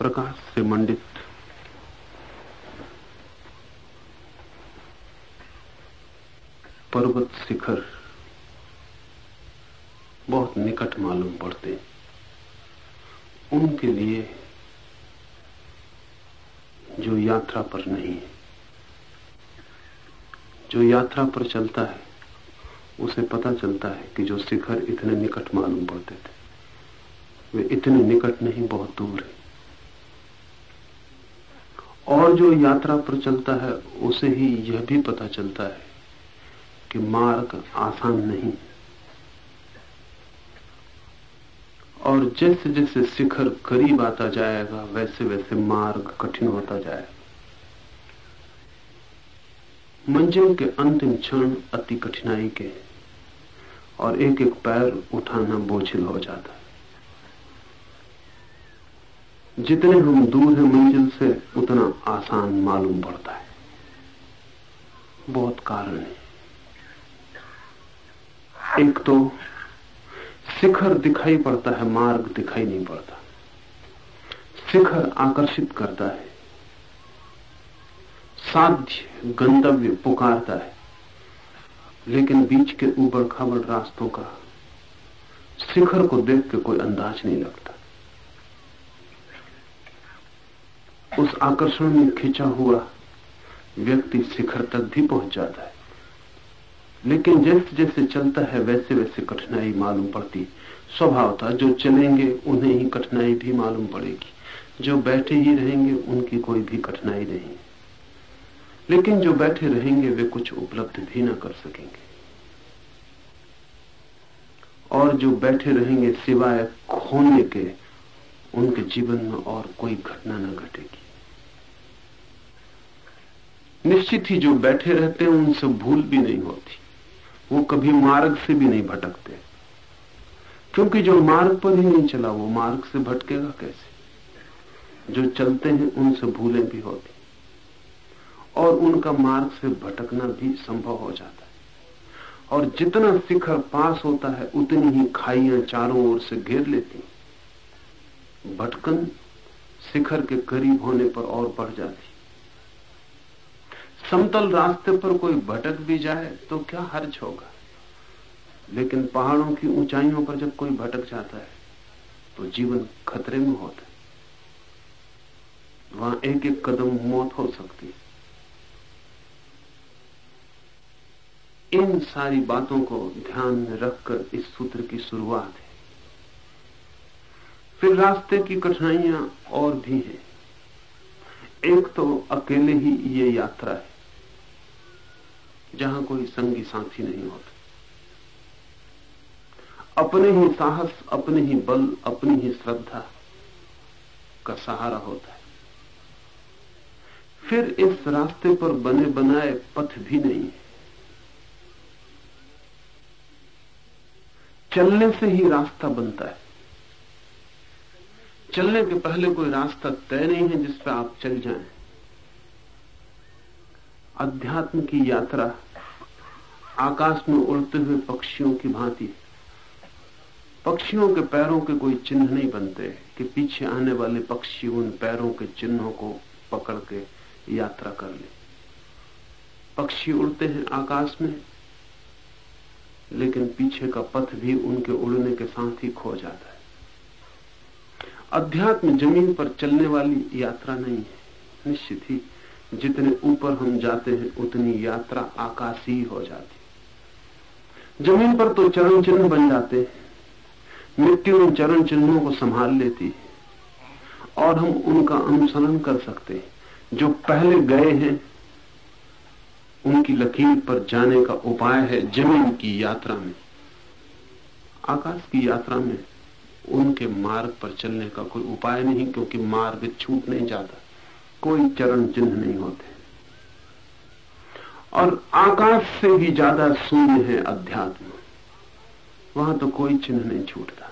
प्रकाश से मंडित। पर्वत शिखर बहुत निकट मालूम पड़ते। उनके लिए जो यात्रा पर नहीं है, जो यात्रा पर चलता है, उसे पता चलता है कि जो शिखर इतने निकट मालूम पड़ते थे, वे इतने निकट नहीं, बहुत दूर है। और जो यात्रा पर चलता है, उसे ही यह भी पता चलता है कि मार्ग आसान नहीं। और जैसे जैसे शिखर करीब आता जाएगा वैसे वैसे मार्ग कठिन होता जाएगा। मंजिल के अंतिम क्षण अति कठिनाई के और एक एक पैर उठाना बोझिल हो जाता है। जितने हम दूर हैं मंजिल से, उतना आसान मालूम पड़ता है। बहुत कारण है। एक तो शिखर दिखाई पड़ता है, मार्ग दिखाई नहीं पड़ता। शिखर आकर्षित करता है। साध्य गंतव्य पुकारता है। लेकिन बीच के ऊबड़ खाबड़ रास्तों का शिखर को देख के कोई अंदाज नहीं लगता। उस आकर्षण में खिंचा हुआ व्यक्ति शिखर तक भी पहुँच जाता है। लेकिन जैसे जैसे चलता है, वैसे वैसे कठिनाई मालूम पड़ती। स्वभाव था जो चलेंगे, उन्हें ही कठिनाई भी मालूम पड़ेगी। जो बैठे ही रहेंगे, उनकी कोई भी कठिनाई नहीं। लेकिन जो बैठे रहेंगे, वे कुछ उपलब्ध भी ना कर सकेंगे। और जो बैठे रहेंगे, सिवाय खोने के उनके जीवन में और कोई घटना न घटेगी। निश्चित ही जो बैठे रहते हैं, उनसे भूल भी नहीं होती। वो कभी मार्ग से भी नहीं भटकते। क्योंकि जो मार्ग पर ही नहीं चला, वो मार्ग से भटकेगा कैसे? जो चलते हैं, उनसे भूलें भी होती। और उनका मार्ग से भटकना भी संभव हो जाता है। और जितना शिखर पास होता है, उतनी ही खाइया चारों ओर से घेर लेती भटकन शिखर के करीब होने पर और बढ़ जाती। समतल रास्ते पर कोई भटक भी जाए तो क्या हर्ज होगा? लेकिन पहाड़ों की ऊंचाइयों पर जब कोई भटक जाता है तो जीवन खतरे में होता है। वहाँ एक एक कदम मौत हो सकती है। इन सारी बातों को ध्यान में रखकर इस सूत्र की शुरुआत फिर रास्ते की कठिनाइयाँ और भी हैं। एक तो अकेले ही ये यात्रा है, जहाँ कोई संगी साथी नहीं होता। अपने ही साहस, अपने ही बल, अपनी ही श्रद्धा का सहारा होता है। फिर इस रास्ते पर बने बनाए पथ भी नहीं है। चलने से ही रास्ता बनता है। चलने के पहले कोई रास्ता तय नहीं है जिस पर आप चल जाएँ। अध्यात्म की यात्रा आकाश में उड़ते हुए पक्षियों की भांति। पक्षियों के पैरों के कोई चिन्ह नहीं बनते कि पीछे आने वाले पक्षी उन पैरों के चिन्हों को पकड़ के यात्रा कर ले। पक्षी उड़ते हैं आकाश में, लेकिन पीछे का पथ भी उनके उड़ने के साथ ही खो जाता है। अध्यात्म ज़मीन पर चलने वाली यात्रा नहीं है। निश्चित ही जितने ऊपर हम जाते हैं, उतनी यात्रा आकाशीय हो जाती ज़मीन पर तो चरण चिन्ह बन जाते हैं। मृत्यु उन चरण चिन्हों को संभाल लेती है। और हम उनका अनुसरण कर सकते हैं। जो पहले गए हैं, उनकी लकीर पर जाने का उपाय है ज़मीन की यात्रा में। आकाश की यात्रा में उनके मार्ग पर चलने का कोई उपाय नहीं, क्योंकि मार्ग छूट नहीं जाता। कोई चरण चिन्ह नहीं होते। और आकाश से भी ज़्यादा शून्य है अध्यात्म। वहाँ तो कोई चिन्ह नहीं छूटता।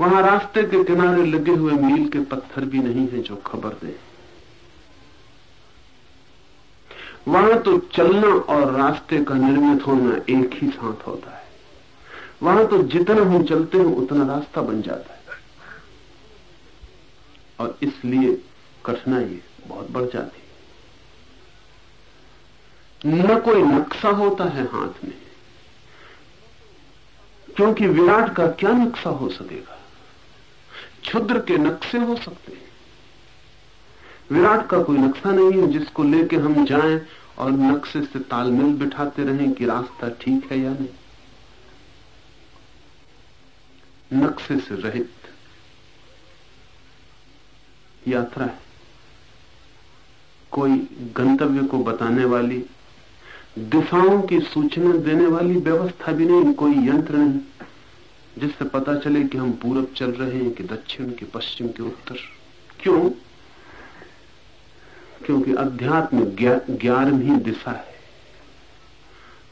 वहाँ रास्ते के किनारे लगे हुए मील के पत्थर भी नहीं है जो खबर दे। वहाँ तो चलना और रास्ते का निर्मित होना एक ही साथ होता है। वहाँ तो जितना हम चलते हैं, उतना रास्ता बन जाता है। और इसलिए कठिनाई बहुत बढ़ जाती है। न कोई नक्शा होता है हाथ में, क्योंकि विराट का क्या नक्शा हो सकेगा? क्षुद्र के नक्शे हो सकते हैं। विराट का कोई नक्शा नहीं है जिसको लेके हम जाएँ और नक्शे से तालमेल बिठाते रहें कि रास्ता ठीक है या नहीं। नक्शे से रहित यात्रा। है कोई गंतव्य को बताने वाली, दिशाओं की सूचना देने वाली व्यवस्था भी नहीं, कोई यंत्र नहीं, जिससे पता चले कि हम पूरब चल रहे हैं कि दक्षिण के पश्चिम के उत्तर। क्यों? क्योंकि अध्यात्म ग्यारहवीं दिशा है।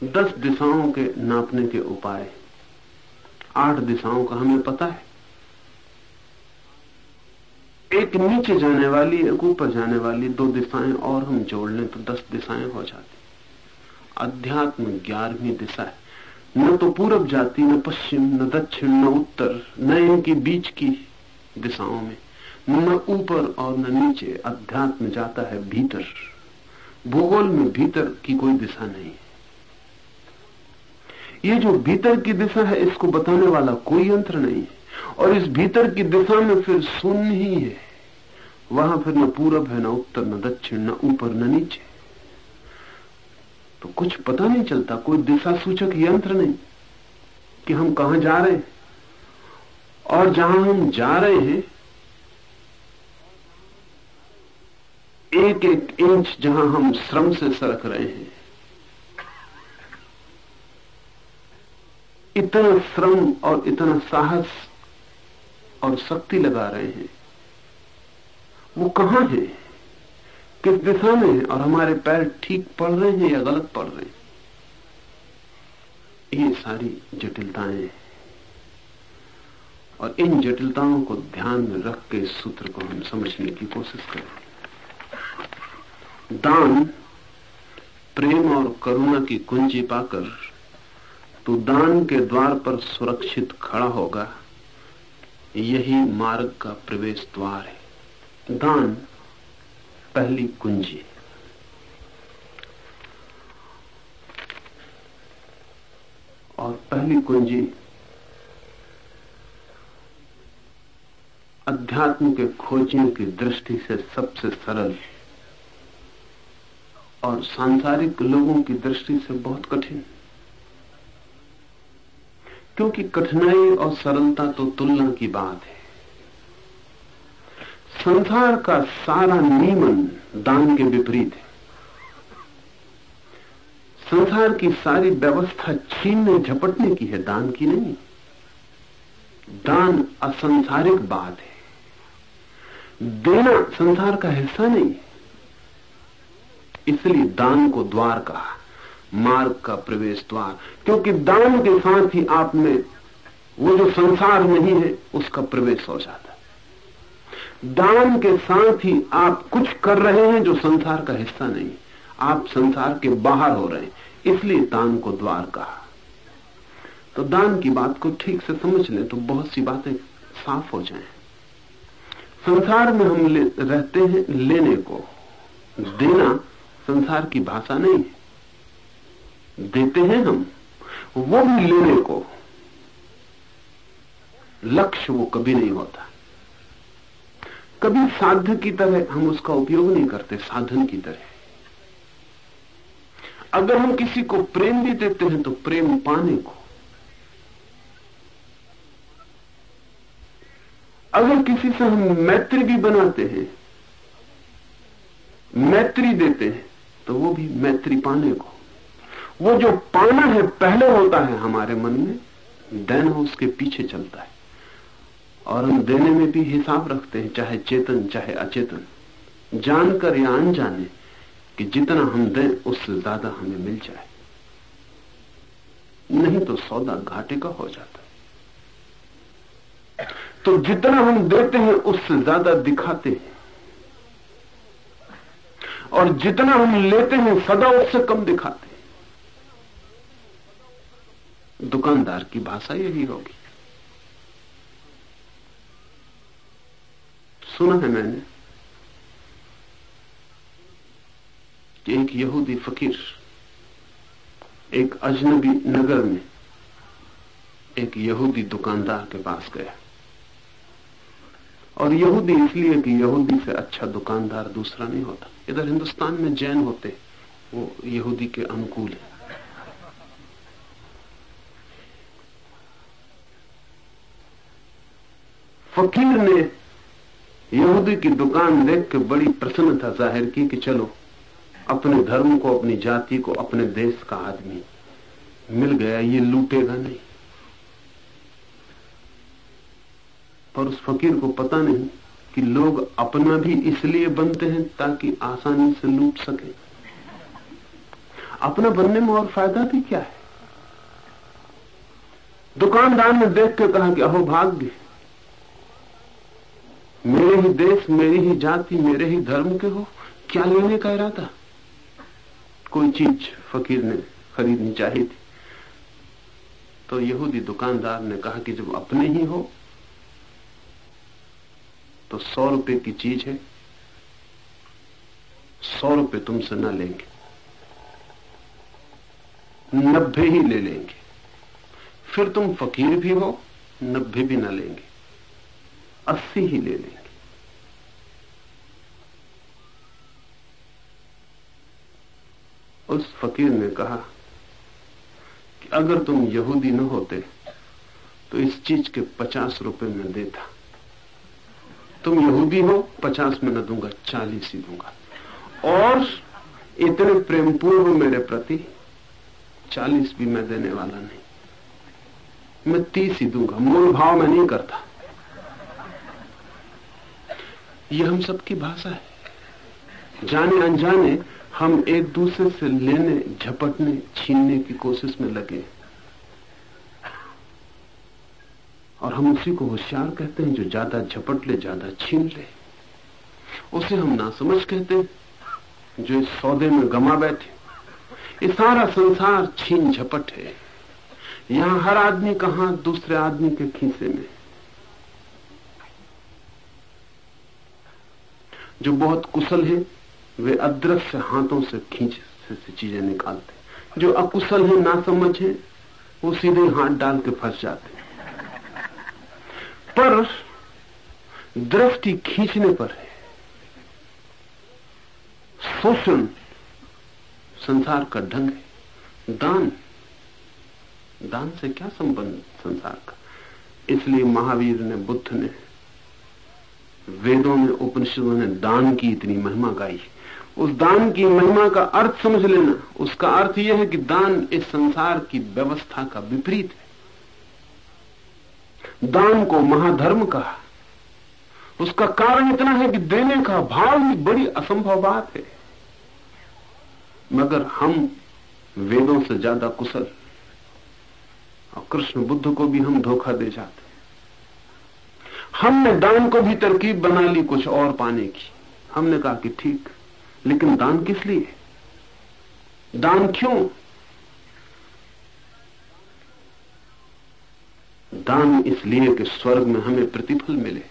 दस दिशाओं के नापने के उपाय आठ दिशाओं का हमें पता है। एक नीचे जाने वाली, एक ऊपर जाने वाली दो दिशाएँ और हम जोड़ लें तो दस दिशाएँ हो जाती। अध्यात्म ग्यारहवीं दिशा है। न तो पूरब जाती, न पश्चिम, न दक्षिण, न उत्तर, न इनके बीच की दिशाओं में, न ऊपर और न नीचे अध्यात्म जाता है भीतर। भूगोल में भीतर की कोई दिशा नहीं। ये जो भीतर की दिशा है, इसको बताने वाला कोई यंत्र नहीं और इस भीतर की दिशा में फिर शून्य ही है। वहाँ फिर न पूरब है, न उत्तर, न दक्षिण, न ऊपर, न नीचे। तो कुछ पता नहीं चलता, कोई दिशा सूचक यंत्र नहीं कि हम कहा जा रहे हैं। और जहाँ हम जा रहे हैं एक एक इंच जहाँ हम श्रम से सरक रहे हैं। इतना श्रम और इतना साहस और शक्ति लगा रहे हैं। वो कहाँ है? किस दिशा में है? और हमारे पैर ठीक पड़ रहे हैं या गलत पड़ रहे हैं? ये सारी जटिलताएँ और इन जटिलताओं को ध्यान में रख के इस सूत्र को हम समझने की कोशिश करें। दान, प्रेम और करुणा की कुंजी पाकर तो दान के द्वार पर सुरक्षित खड़ा होगा। यही मार्ग का प्रवेश द्वार है। दान पहली कुंजी और पहली कुंजी अध्यात्म के खोजने की दृष्टि से सबसे सरल और सांसारिक लोगों की दृष्टि से बहुत कठिन क्योंकि कठिनाई और सरलता तो तुलना की बात है। संसार का सारा नियमन दान के विपरीत है। संसार की सारी व्यवस्था छीनने झपटने की है, दान की नहीं। दान असंसारिक बात है। देना संसार का हिस्सा नहीं इसलिए दान को द्वार कहा। मार्ग का प्रवेश द्वार। क्योंकि दान के साथ ही आप में वो जो संसार नहीं है, उसका प्रवेश हो जाता दान के साथ ही आप कुछ कर रहे हैं जो संसार का हिस्सा नहीं। आप संसार के बाहर हो रहे हैं, इसलिए दान को द्वार कहा। तो दान की बात को ठीक से समझ लें तो बहुत सी बातें साफ़ हो जाएँ। संसार में हम रहते हैं लेने को। देना संसार की भाषा नहीं है। देते हैं हम, वो भी लेने को। लक्ष्य वो कभी नहीं होता। कभी साध्य की तरह हम उसका उपयोग नहीं करते, साधन की तरह। अगर हम किसी को प्रेम भी देते हैं तो प्रेम पाने को। अगर किसी से हम मैत्री भी बनाते हैं, मैत्री देते हैं तो वो भी मैत्री पाने को। वो जो पाना है पहले होता है हमारे मन में, देना उसके पीछे चलता है। और हम देने में भी हिसाब रखते हैं, चाहे चेतन, चाहे अचेतन। जानकर या अनजाने कि जितना हम दें उससे ज़्यादा हमें मिल जाए। नहीं तो सौदा घाटे का हो जाता। है तो जितना हम देते हैं उससे ज़्यादा दिखाते हैं। और जितना हम लेते हैं, सदा उससे कम दिखाते हैं। दुकानदार की भाषा यही होगी। सुना है मैंने कि एक यहूदी फकीर एक अजनबी नगर में एक यहूदी दुकानदार के पास गया। और यहूदी इसलिए कि यहूदी से अच्छा दुकानदार दूसरा नहीं होता। इधर हिंदुस्तान में जैन होते, वो यहूदी के अनुकूल है। फकीर ने यहूदी की दुकान देख के बड़ी प्रसन्नता ज़ाहिर की कि चलो, अपने धर्म को, अपनी जाति को, अपने देश का आदमी मिल गया, ये लूटेगा नहीं। पर उस फकीर को पता नहीं कि लोग अपना भी इसलिए बनते हैं ताकि आसानी से लूट सके। अपना बनने में और फ़ायदा भी क्या है? दुकानदार ने देख के कहा कि अहो, भाग्य मेरे ही देश, मेरी ही जाति, मेरे ही धर्म के हो, क्या लेने का इरादा? कोई चीज़ फकीर ने खरीदनी चाहिए थी। तो यहूदी दुकानदार ने कहा कि जब अपने ही हो तो सौ रुपए की चीज़ है। सौ रुपए तुमसे ना लेंगे। नब्बे ही ले लेंगे। फिर तुम फकीर भी हो, नब्बे भी ना लेंगे। अस्सी ही ले लेंगे। उस फकीर ने कहा कि अगर तुम यहूदी न होते तो इस चीज़ के पचास रुपए में देता। तुम यहूदी हो, पचास में न दूँगा, चालीस ही दूँगा। और इतने प्रेम पूर्व मेरे प्रति, चालीस भी मैं देने वाला नहीं। मैं तीस ही दूँगा, मूल भाव में नहीं करता। यह हम सबकी भाषा है। जाने अनजाने हम एक दूसरे से लेने, झपटने, छीनने की कोशिश में लगे। और हम उसी को होशियार कहते हैं जो ज़्यादा झपट ले, ज़्यादा छीन ले। उसे हम ना समझ कहते हैं, जो इस सौदे में गमा बैठे। ये सारा संसार छीन झपट है। यहाँ हर आदमी का हाथ दूसरे आदमी के खीसे में। जो बहुत कुशल है, वे अदृश्य हाथों से खींच, से से चीज़ें निकालते जो अकुशल है ना समझ है, वो सीधे हाथ डाल के फंस जाते पर दृष्टि खींचने पर है। शोषण संसार का ढंग है। दान दान से क्या संबंध संसार का? इसलिए महावीर ने बुद्ध ने वेदों में उपनिषदों ने दान की इतनी महिमा गाई उस दान की महिमा का अर्थ समझ लेना। उसका अर्थ यह है कि दान इस संसार की व्यवस्था का विपरीत है। दान को महाधर्म कहा। उसका कारण इतना है कि देने का भाव ही बड़ी असंभव बात है। मगर हम वेदों से ज़्यादा कुशल। और कृष्ण बुद्ध को भी हम धोखा दे जाते हमने दान को भी तरकीब बना ली, कुछ और पाने की। हमने कहा कि ठीक, लेकिन दान किस लिए? दान क्यों? दान इसलिए कि स्वर्ग में हमें प्रतिफल मिले।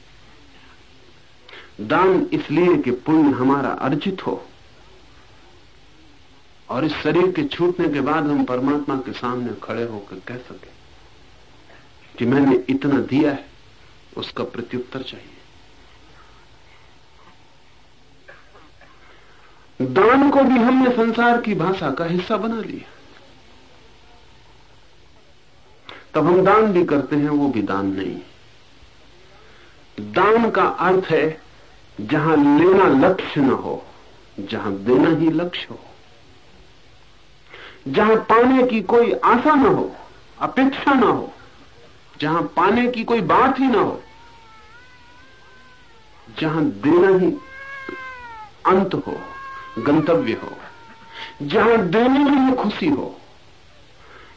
दान इसलिए कि पुण्य हमारा अर्जित हो। और इस शरीर के छूटने के बाद हम परमात्मा के सामने खड़े होकर कह सके कि मैंने इतना दिया है। उसका प्रत्युत्तर चाहिए। दान को भी हमने संसार की भाषा का हिस्सा बना लिया। तब हम दान भी करते हैं, वो भी दान नहीं। दान का अर्थ है, जहाँ लेना लक्ष्य न हो, जहाँ देना ही लक्ष्य हो। जहाँ पाने की कोई आशा न हो, अपेक्षा न हो, जहाँ पाने की कोई बात ही ना हो जहाँ देना ही अंत हो, गंतव्य हो, जहाँ देने में ही खुशी हो,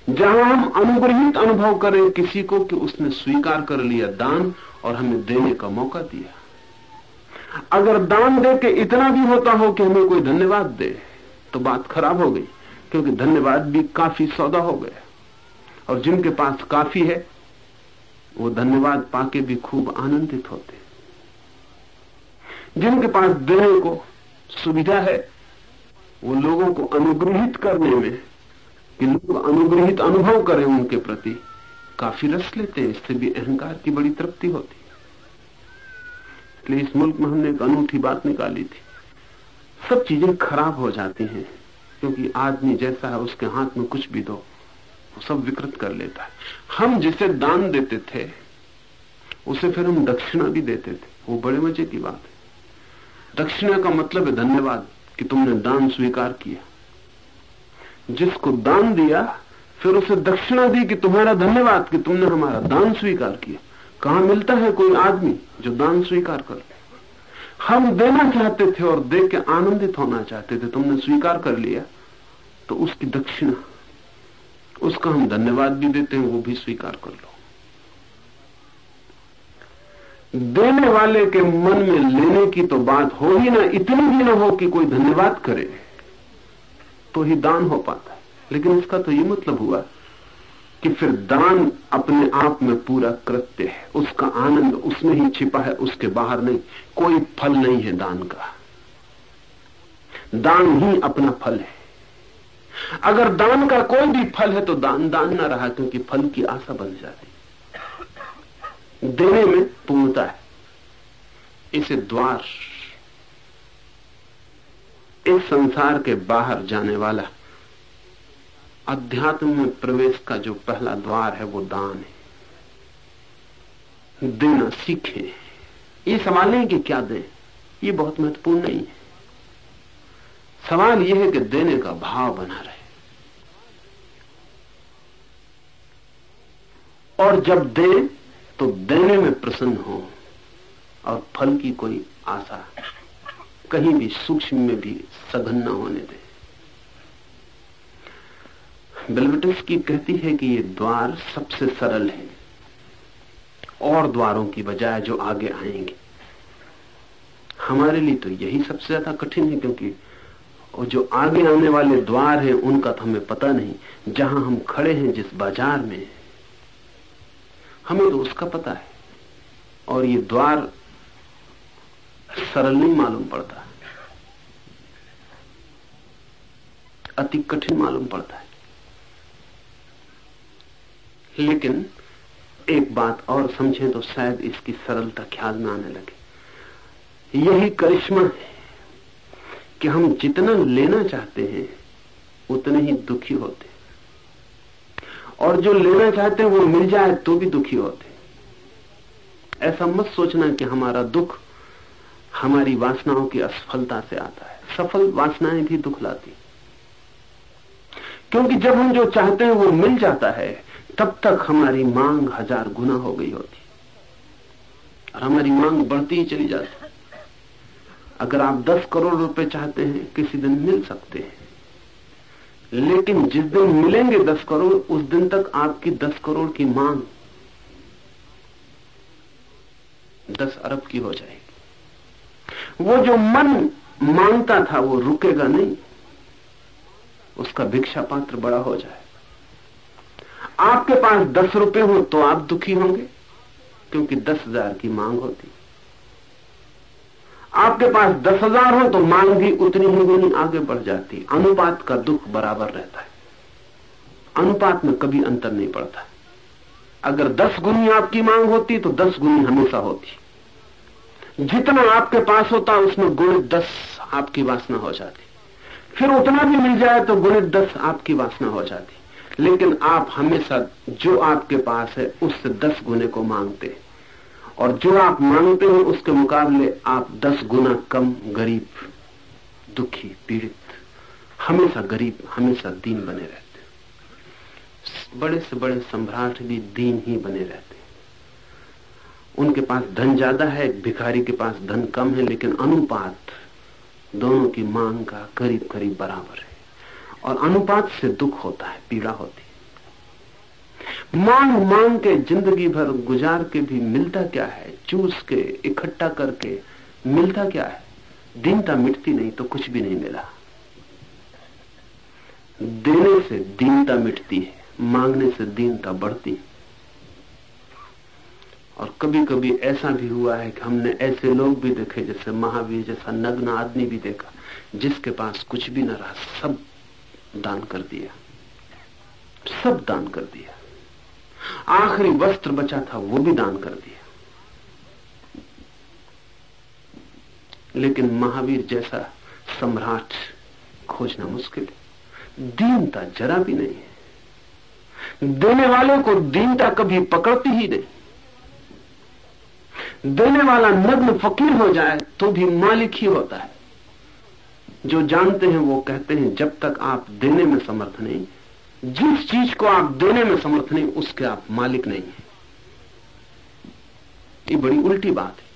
जहाँ हम अनुग्रहित अनुभव करें किसी को कि उसने स्वीकार कर लिया दान और हमें देने का मौका दिया। अगर दान दे के इतना भी होता हो कि हमें कोई धन्यवाद दे तो बात खराब हो गई, क्योंकि धन्यवाद भी काफ़ी सौदा हो गया। और जिनके पास काफ़ी है, वो धन्यवाद पाके भी खूब आनंदित होते जिनके पास देने को सुविधा है, वो लोगों को अनुग्रहित करने में कि लोग अनुग्रहित अनुभव करें उनके प्रति, काफ़ी रस लेते हैं, इससे भी अहंकार की बड़ी तृप्ति होती। इसलिए इस मुल्क में हमने एक अनूठी बात निकाली थी। सब चीज़ें खराब हो जाती हैं, क्योंकि आदमी जैसा है, उसके हाथ में कुछ भी दो, वो सब विकृत कर लेता है। हम जिसे दान देते थे, उसे फिर हम दक्षिणा भी देते थे। वो बड़े मज़े की बात है। दक्षिणा का मतलब है धन्यवाद कि तुमने दान स्वीकार किया। जिसको दान दिया, फिर उसे दक्षिणा दी कि तुम्हारा धन्यवाद कि तुमने हमारा दान स्वीकार किया। कहा मिलता है कोई आदमी जो दान स्वीकार कर हम देना चाहते थे और देख के आनंदित होना चाहते थे। तुमने स्वीकार कर लिया तो उसकी दक्षिणा, उसका हम धन्यवाद भी देते हैं, वो भी स्वीकार कर लो। देने वाले के मन में लेने की तो बात हो ही ना, इतनी भी ना हो कि कोई धन्यवाद करे तो ही दान हो पाता है। लेकिन इसका तो ये मतलब हुआ कि फिर दान अपने आप में पूरा कृत्य है। उसका आनंद उसमें ही छिपा है, उसके बाहर नहीं। कोई फल नहीं है दान का। दान ही अपना फल है। अगर दान का कोई भी फल है तो दान दान ना रहा, क्योंकि फल की आशा बन जाती देने में पूर्णता है। इसे द्वार, इस संसार के बाहर जाने वाला अध्यात्म में प्रवेश का जो पहला द्वार है, वो दान है। देना सीखे। ये सवाल नहीं कि क्या दें, ये बहुत महत्वपूर्ण नहीं है। सवाल यह है कि देने का भाव बना रहे। और जब दे तो देने में प्रसन्न हो और फल की कोई आशा कहीं भी सूक्ष्म में भी सघन न होने दे। बेलविटस की कहती है कि ये द्वार सबसे सरल है और द्वारों की बजाय जो आगे आएँगे। हमारे लिए तो यही सबसे ज़्यादा कठिन है क्योंकि और जो आगे आने वाले द्वार हैं, उनका तो हमें पता नहीं। जहाँ हम खड़े हैं, जिस बाज़ार में हमें तो उसका पता है। और ये द्वार सरल नहीं मालूम पड़ता। अति कठिन मालूम पड़ता है। लेकिन एक बात और समझें तो शायद इसकी सरलता ख्याल में आने लगे। यही करिश्मा है कि हम जितना लेना चाहते हैं, उतने ही दुखी होते और जो लेना चाहते हैं वो मिल जाए तो भी दुखी होते ऐसा मत सोचना कि हमारा दुख हमारी वासनाओं की असफलता से आता है। सफल वासनाएँ भी दुख लाती क्योंकि जब हम जो चाहते हैं वो मिल जाता है, तब तक हमारी मांग हज़ार गुना हो गई होती और हमारी मांग बढ़ती ही चली जाती अगर आप दस करोड़ रुपए चाहते हैं, किसी दिन मिल सकते हैं। लेकिन जिस दिन मिलेंगे दस करोड़, उस दिन तक आपकी दस करोड़ की मांग दस अरब की हो जाएगी। वो जो मन माँगता था, वो रुकेगा नहीं। उसका भिक्षा पात्र बड़ा हो जाए। आपके पास दस रुपए हो तो आप दुखी होंगे, क्योंकि दस हज़ार की मांग होती। आपके पास दस हज़ार हो तो मांग भी उतनी ही गुनी आगे बढ़ जाती अनुपात का दुख बराबर रहता है। अनुपात में कभी अंतर नहीं पड़ता। अगर दस गुनी आपकी मांग होती तो दस गुनी हमेशा होती। जितना आपके पास होता, उसमें गुणित दस आपकी वासना हो जाती। फिर उतना भी मिल जाए तो गुणित दस आपकी वासना हो जाती। लेकिन आप हमेशा जो आपके पास है, उससे दस गुने को मांगते और जो आप मांगते हो उसके मुकाबले आप दस गुना कम गरीब, दुखी, पीड़ित, हमेशा गरीब, हमेशा दीन बने रहते हैं। बड़े से बड़े सम्राट भी दीन ही बने रहते हैं। उनके पास धन ज़्यादा है, भिखारी के पास धन कम है, लेकिन अनुपात दोनों की मांग का करीब करीब बराबर है। और अनुपात से दुख होता है, पीड़ा होती है। मांग मांग के ज़िंदगी भर गुजार के भी मिलता क्या है? चूस के, इकट्ठा करके मिलता क्या है? दीनता मिटती नहीं तो कुछ भी नहीं मिला। देने से दीनता मिटती है, मांगने से दीनता बढ़ती और कभी कभी ऐसा भी हुआ है कि हमने ऐसे लोग भी देखे, जैसे महावीर जैसा नग्न आदमी भी देखा, जिसके पास कुछ भी न रहा, सब दान कर दिया। सब दान कर दिया। आखिरी वस्त्र बचा था, वो भी दान कर दिया लेकिन महावीर जैसा सम्राट खोजना मुश्किल है। दीनता जरा भी नहीं है। देने वाले को दीनता कभी पकड़ती ही नहीं। देने वाला नग्न फकीर हो जाए तो भी मालिक ही होता है। जो जानते हैं, वो कहते हैं, जब तक आप देने में समर्थ नहीं जिस चीज़ को आप देने में समर्थ नहीं, उसके आप मालिक नहीं है। ये बड़ी उल्टी बात है।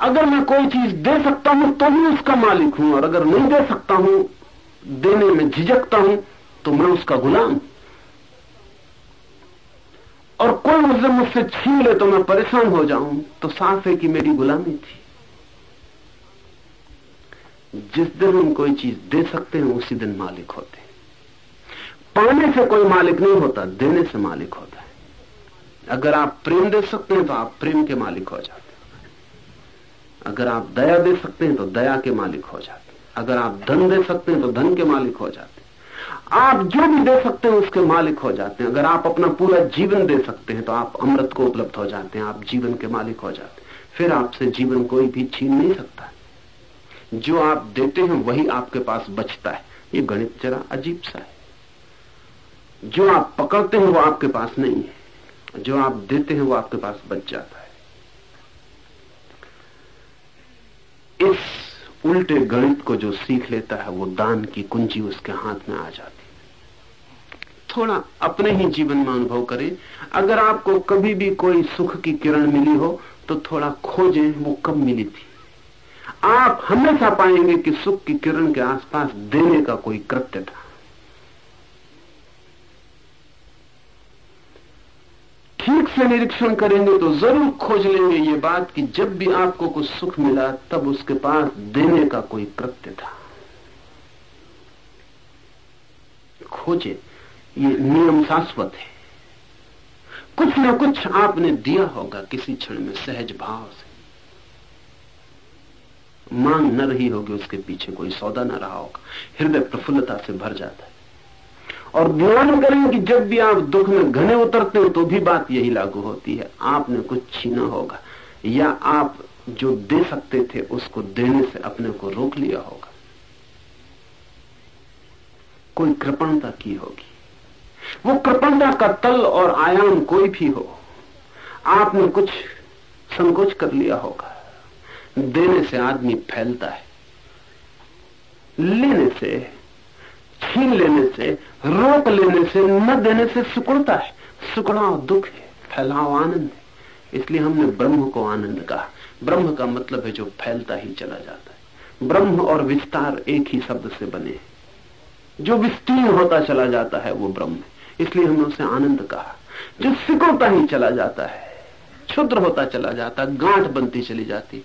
अगर मैं कोई चीज़ दे सकता हूँ तो भी उसका मालिक हूँ, और अगर नहीं दे सकता हूँ, देने में झिझकता हूँ तो मैं उसका गुलाम और कोई मुझसे मुझसे छीन ले तो मैं परेशान हो जाऊँ तो साफ़ है कि मेरी गुलामी थी। जिस दिन हम कोई चीज़ दे सकते हैं, उसी दिन मालिक होते हैं। पाने से कोई मालिक नहीं होता, देने से मालिक होता है। अगर आप प्रेम दे सकते हैं तो आप प्रेम के मालिक हो जाते हैं। अगर आप दया दे सकते हैं तो दया के मालिक हो जाते हैं। अगर आप धन दे सकते हैं तो धन के मालिक हो जाते हैं। आप जो भी दे सकते हैं, उसके मालिक हो जाते हैं। अगर आप अपना पूरा जीवन दे सकते हैं तो आप अमृत को उपलब्ध हो जाते हैं। आप जीवन के मालिक हो जाते हैं। फिर आपसे जीवन कोई भी छीन नहीं सकता। जो आप देते हैं, वही आपके पास बचता है। ये गणित जरा अजीब सा है। जो आप पकड़ते हैं वो आपके पास नहीं है। जो आप देते हैं वो आपके पास बच जाता है। इस उल्टे गणित को जो सीख लेता है, वो दान की कुंजी उसके हाथ में आ जाती है। थोड़ा अपने ही जीवन में अनुभव करें। अगर आपको कभी भी कोई सुख की किरण मिली हो तो थोड़ा खोजें, वो कब मिली थी। आप हमेशा पाएँगे कि सुख की किरण के आसपास देने का कोई कृत्य था ठीक से निरीक्षण करेंगे तो ज़रूर खोज लेंगे ये बात कि जब भी आपको कुछ सुख मिला, तब उसके पास देने का कोई कृत्य था। खोजे, ये नियम शाश्वत है। कुछ ना कुछ आपने दिया होगा किसी क्षण में सहज भाव से। मांग न रही होगी, उसके पीछे कोई सौदा न रहा होगा। हृदय प्रफुल्लता से भर जाता है। और ध्यान करें कि जब भी आप दुख में घने उतरते हो तो भी बात यही लागू होती है। आपने कुछ छीना होगा, या आप जो दे सकते थे, उसको देने से अपने को रोक लिया होगा। कोई कृपणता की होगी। वो कृपणता का तल और आयाम कोई भी हो, आपने कुछ संकोच कर लिया होगा। देने से आदमी फैलता है, लेने से, छीन लेने से रोक लेने से, न देने से सुकुड़ता है। सुकड़ाव दुख है, फैलाव आनंद है। इसलिए हमने ब्रह्म को आनंद कहा। ब्रह्म का मतलब है जो फैलता ही चला जाता है। ब्रह्म और विस्तार एक ही शब्द से बने हैं। जो विस्तीर्ण होता चला जाता है, वो ब्रह्म है। इसलिए हमने उसे आनंद कहा। जो सिकुड़ता ही चला जाता है, क्षुद्र होता चला जाता, गांठ बनती चली जाती,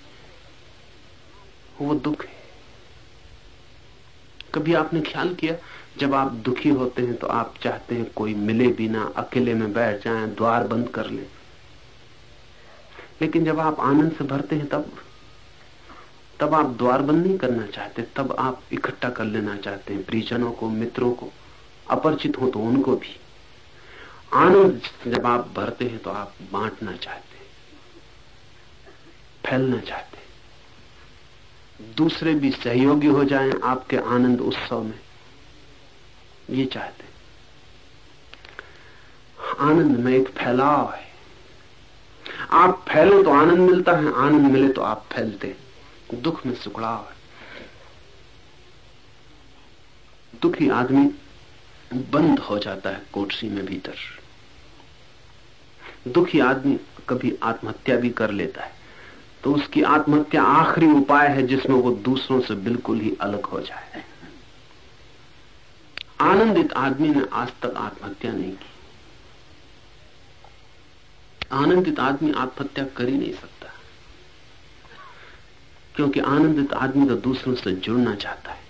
वो दुख है। कभी आपने ख्याल किया जब आप दुखी होते हैं तो आप चाहते हैं कोई मिले भी ना अकेले में बैठ जाएँ, द्वार बंद कर ले। लेकिन जब आप आनंद से भरते हैं तब तब आप द्वार बंद नहीं करना चाहते, तब आप इकट्ठा कर लेना चाहते हैं, परिजनों को, मित्रों को, अपरिचित हो तो उनको भी। आनंद जब आप भरते हैं तो आप बांटना चाहते फैलना चाहते दूसरे भी सहयोगी हो जाएँ, आपके आनंद उत्सव में। ये चाहते आनंद में एक फैलाव है। आप फैले तो आनंद मिलता है, आनंद मिले तो आप फैलते दुख में सुखड़ाव है। दुखी आदमी बंद हो जाता है कोठरी में भीतर। दुखी आदमी कभी आत्महत्या भी कर लेता है। तो उसकी आत्महत्या आखिरी उपाय है जिसमें वो दूसरों से बिल्कुल ही अलग हो जाए। आनंदित आदमी ने आज तक आत्महत्या नहीं की। आनंदित आदमी आत्महत्या कर ही नहीं सकता। क्योंकि आनंदित आदमी तो दूसरों से जुड़ना चाहता है,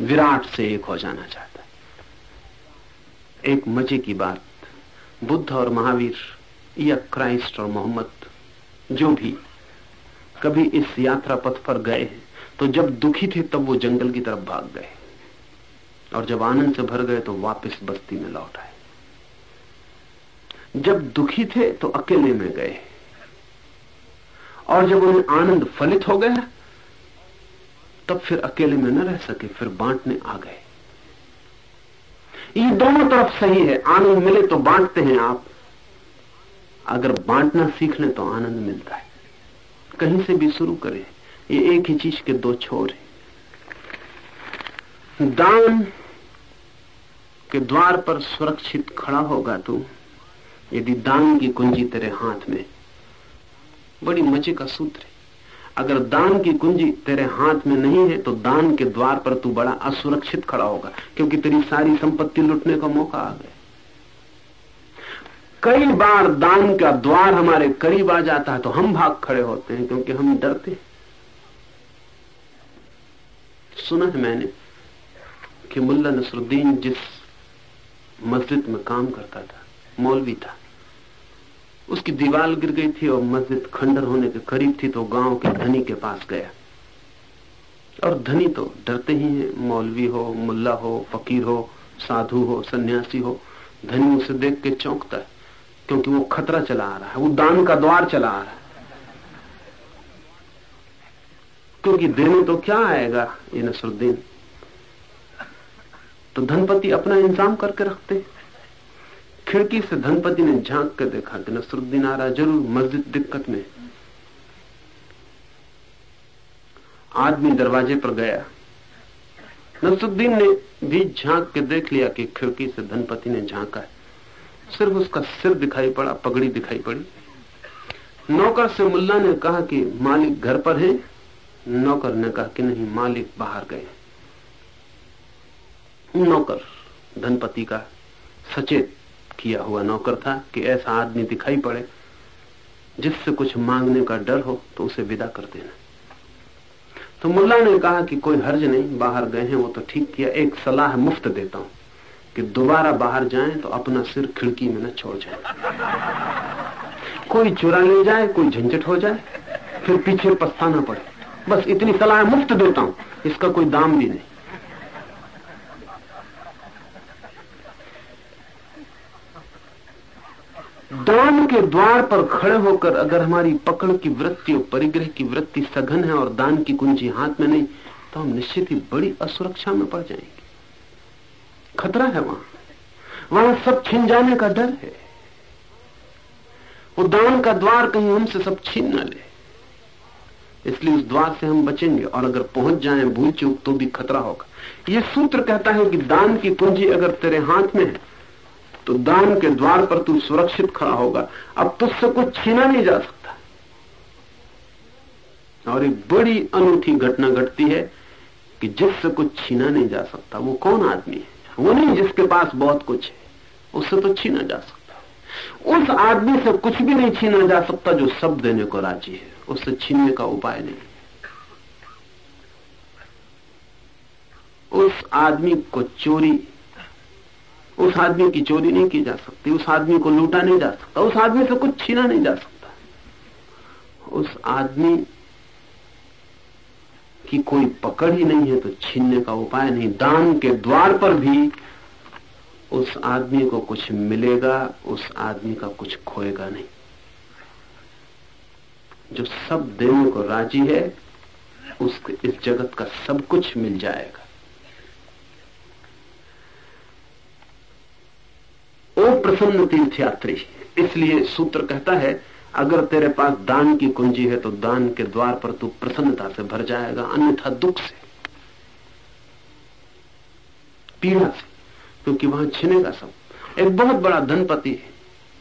विराट से एक हो जाना चाहता है। एक मज़े की बात, बुद्ध और महावीर, या क्राइस्ट और मोहम्मद, जो भी कभी इस यात्रा पथ पर गए हैं तो जब दुखी थे तब वो जंगल की तरफ़ भाग गए। और जब आनंद से भर गए तो वापस बस्ती में लौट आए। जब दुखी थे तो अकेले में गए। और जब उन्हें आनंद फलित हो गया, तब फिर अकेले में न रह सके, फिर बांटने आ गए। ये दोनों तरफ़ सही है, आनंद मिले तो बांटते हैं आप। अगर बांटना सीख लें तो आनंद मिलता है। कहीं से भी शुरू करें, ये एक ही चीज़ के दो छोर है। दान के द्वार पर सुरक्षित खड़ा होगा तू, यदि दान की कुंजी तेरे हाथ में। बड़ी मज़े का सूत्र है। अगर दान की कुंजी तेरे हाथ में नहीं है तो दान के द्वार पर तू बड़ा असुरक्षित खड़ा होगा, क्योंकि तेरी सारी संपत्ति लुटने का मौका आ गया। कई बार दान का द्वार हमारे करीब आ जाता है तो हम भाग खड़े होते हैं, क्योंकि हम डरते हैं। सुना है मैंने कि मुल्ला नसरुद्दीन जिस मस्जिद में काम करता था, मौलवी था। उसकी दीवार गिर गई थी और मस्जिद खंडर होने के करीब थी तो गाँव के धनी के पास गया। और धनी तो डरते ही हैं, मौलवी हो, मुल्ला हो, फकीर हो, साधु हो, सन्यासी हो, धनी उसे देख के चौंकता है, क्योंकि वो खतरा चला आ रहा है, वो दान का द्वार चला आ रहा है। क्योंकि देने तो क्या आएगा, ये नसरुद्दीन? तो धनपति अपना इंतज़ाम करके रखते खिड़की से धनपति ने झाँक कर देखा कि नसरुद्दीन आ रहा ज़रूर मस्जिद दिक्कत में आदमी दरवाजे पर गया। नसरुद्दीन ने भी झाँक के देख लिया कि खिड़की से धनपति ने झांका है। सिर्फ़ उसका सिर दिखाई पड़ा, पगड़ी दिखाई पड़ी। नौकर से मुल्ला ने कहा कि मालिक घर पर है। नौकर ने कहा कि नहीं, मालिक बाहर गए नौकर, धनपति का सचेत किया हुआ नौकर था कि ऐसा आदमी दिखाई पड़े, जिससे कुछ मांगने का डर हो तो उसे विदा कर देना। तो मुल्ला ने कहा कि कोई हर्ज नहीं, बाहर गए हैं, वो तो ठीक किया। एक सलाह मुफ़्त देता हूँ कि दोबारा बाहर जाएँ तो अपना सिर खिड़की में न छोड़ जाए। कोई चुरा ले जाए, कोई झंझट हो जाए, फिर पीछे पछताना पड़े। बस इतनी सलाह मुफ़्त देता हूँ, इसका कोई दाम भी नहीं। दान के द्वार पर खड़े होकर अगर हमारी पकड़ की वृत्ति और परिग्रह की वृत्ति सघन है और दान की कुंजी हाथ में नहीं तो हम निश्चित ही बड़ी असुरक्षा में पड़ जाएँगे। खतरा है वहाँ। वहाँ सब छिन जाने का डर है। वो दान का द्वार कहीं हमसे सब छीन न ले। इसलिए उस द्वार से हम बचेंगे और अगर पहुँच जाएँ भूल चूक तो भी खतरा होगा। ये सूत्र कहता है कि दान की कुंजी अगर तेरे हाथ में है तो दान के द्वार पर तू सुरक्षित खड़ा होगा। अब तुझसे कुछ छीना नहीं जा सकता। और एक बड़ी अनूठी घटना घटती है कि जिससे कुछ छीना नहीं जा सकता, वो कौन आदमी है? वो नहीं जिसके पास बहुत कुछ है, उससे तो छीना जा सकता उस आदमी से कुछ भी नहीं छीना जा सकता जो सब देने को राज़ी है। उससे छीनने का उपाय नहीं उस आदमी को चोरी उस आदमी की चोरी नहीं की जा सकती, उस आदमी को लूटा नहीं जा सकता, उस आदमी से कुछ छीना नहीं जा सकता। उस आदमी की कोई पकड़ ही नहीं है तो छीनने का उपाय नहीं। दान के द्वार पर भी उस आदमी को कुछ मिलेगा, उस आदमी का कुछ खोएगा नहीं। जो सब देने को राज़ी है, उसको इस जगत का सब कुछ मिल जाएगा। ओ प्रसन्न तीर्थयात्री, इसलिए सूत्र कहता है, अगर तेरे पास दान की कुंजी है तो दान के द्वार पर तू प्रसन्नता से भर जाएगा, अन्यथा दुख से, पीड़ा से, क्योंकि वहाँ छिनेगा सब। एक बहुत बड़ा धनपति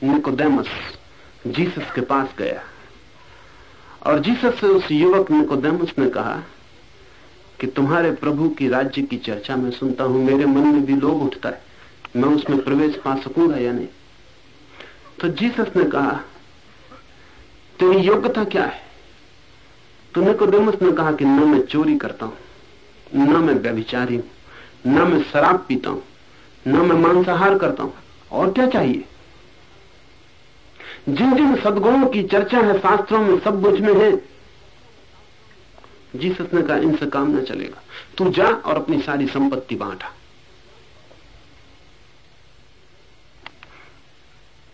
निकोदेमस, जीसस के पास गया। और जीसस से उस युवक निकोदेमस ने कहा कि तुम्हारे प्रभु की राज्य की चर्चा में सुनता हूँ, मेरे मन में भी लोग उठता है। मैं उसमें प्रवेश पा सकूँगा या नहीं? तो जीसस ने कहा, तेरी योग्यता क्या है? तो निकोदेमस ने कहा कि न मैं चोरी करता हूँ, न मैं व्यभिचारी हूँ, न मैं शराब पीता हूँ, न मैं मांसाहार करता हूँ। और क्या चाहिए? जिन जिन सदगुणों की चर्चा है, शास्त्रों में सब बुझ में है। जीसस ने कहा, इनसे काम न चलेगा। तू जा और अपनी सारी संपत्ति बांटा।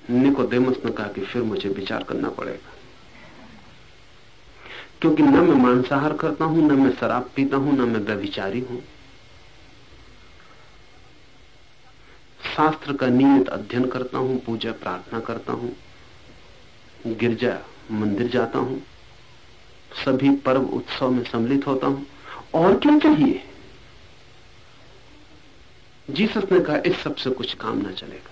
निकोदेमस ने कहा कि फिर मुझे विचार करना पड़ेगा। क्योंकि न मैं मांसाहार करता हूँ, न मैं शराब पीता हूँ, न मैं व्यभिचारी हूँ। शास्त्र का नियमित अध्ययन करता हूँ, पूजा प्रार्थना करता हूँ, गिरजा मंदिर जाता हूँ, सभी पर्व उत्सव में सम्मिलित होता हूँ। और क्यों चाहिए? जीसस ने कहा, इस सबसे कुछ काम ना चलेगा।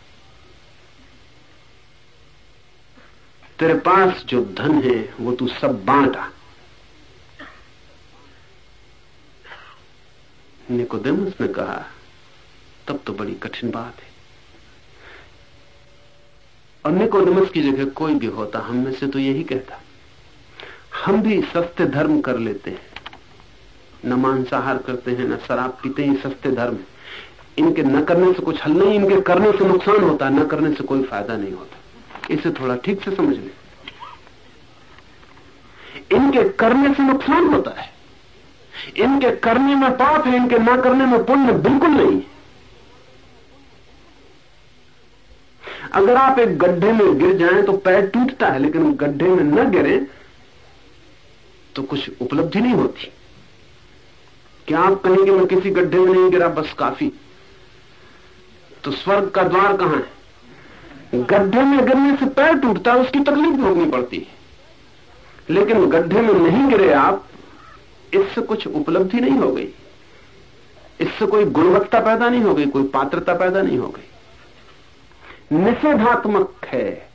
तेरे पास जो धन है, वो तू सब बांटा। निकोदेमस ने कहा, तब तो बड़ी कठिन बात है। और निकोदेमस की जगह कोई भी होता, हम में से तो यही कहता, हम भी सस्ते धर्म कर लेते हैं। न मांसाहार करते हैं, न शराब पीते हैं सस्ते धर्म इनके न करने से कुछ हल नहीं, इनके करने से नुकसान होता, न करने से कोई फ़ायदा नहीं होता। इसे थोड़ा ठीक से समझ ले। इनके करने से नुकसान होता है। इनके करने में पाप है, इनके ना करने में पुण्य बिल्कुल नहीं अगर आप एक गड्ढे में गिर जाएँ तो पैर टूटता है, लेकिन गड्ढे में न गिरे तो कुछ उपलब्धि नहीं होती। क्या आप कहेंगे मैं किसी गड्ढे में नहीं गिरा, बस काफ़ी। तो स्वर्ग का द्वार कहाँ है? गड्ढे में गिरने से पैर टूटता है उसकी तकलीफ़ भोगनी पड़ती। है लेकिन गड्ढे में नहीं गिरे आप, इससे कुछ उपलब्धि नहीं हो गई। इससे कोई गुणवत्ता पैदा नहीं हो गई, कोई पात्रता पैदा नहीं हो गई। निषेधात्मक है।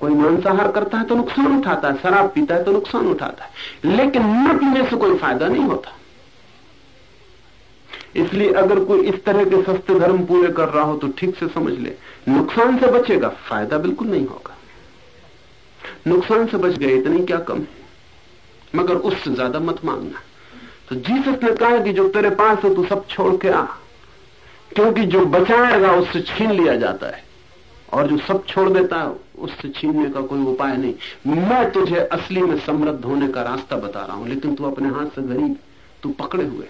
कोई मांसाहार करता है तो नुकसान उठाता है, शराब पीता है तो नुकसान उठाता है। लेकिन न पीने से कोई फ़ायदा नहीं होता। इसलिए अगर कोई इस तरह के सस्ते धर्म पूरे कर रहा हो तो ठीक से समझ ले। नुकसान से बचेगा, फ़ायदा बिल्कुल नहीं होगा। नुकसान से बच गए, इतनी क्या कम है? मगर उससे ज़्यादा मत मांगना। तो जीसस ने कहा कि जो तेरे पास है, तू सब छोड़ के आ। क्योंकि जो बचाएगा, उससे छीन लिया जाता है। और जो सब छोड़ देता है, उससे छीनने का कोई उपाय नहीं। मैं तुझे असली में समृद्ध होने का रास्ता बता रहा हूँ, लेकिन तू अपने हाथ से गरीब, तू पकड़े हुए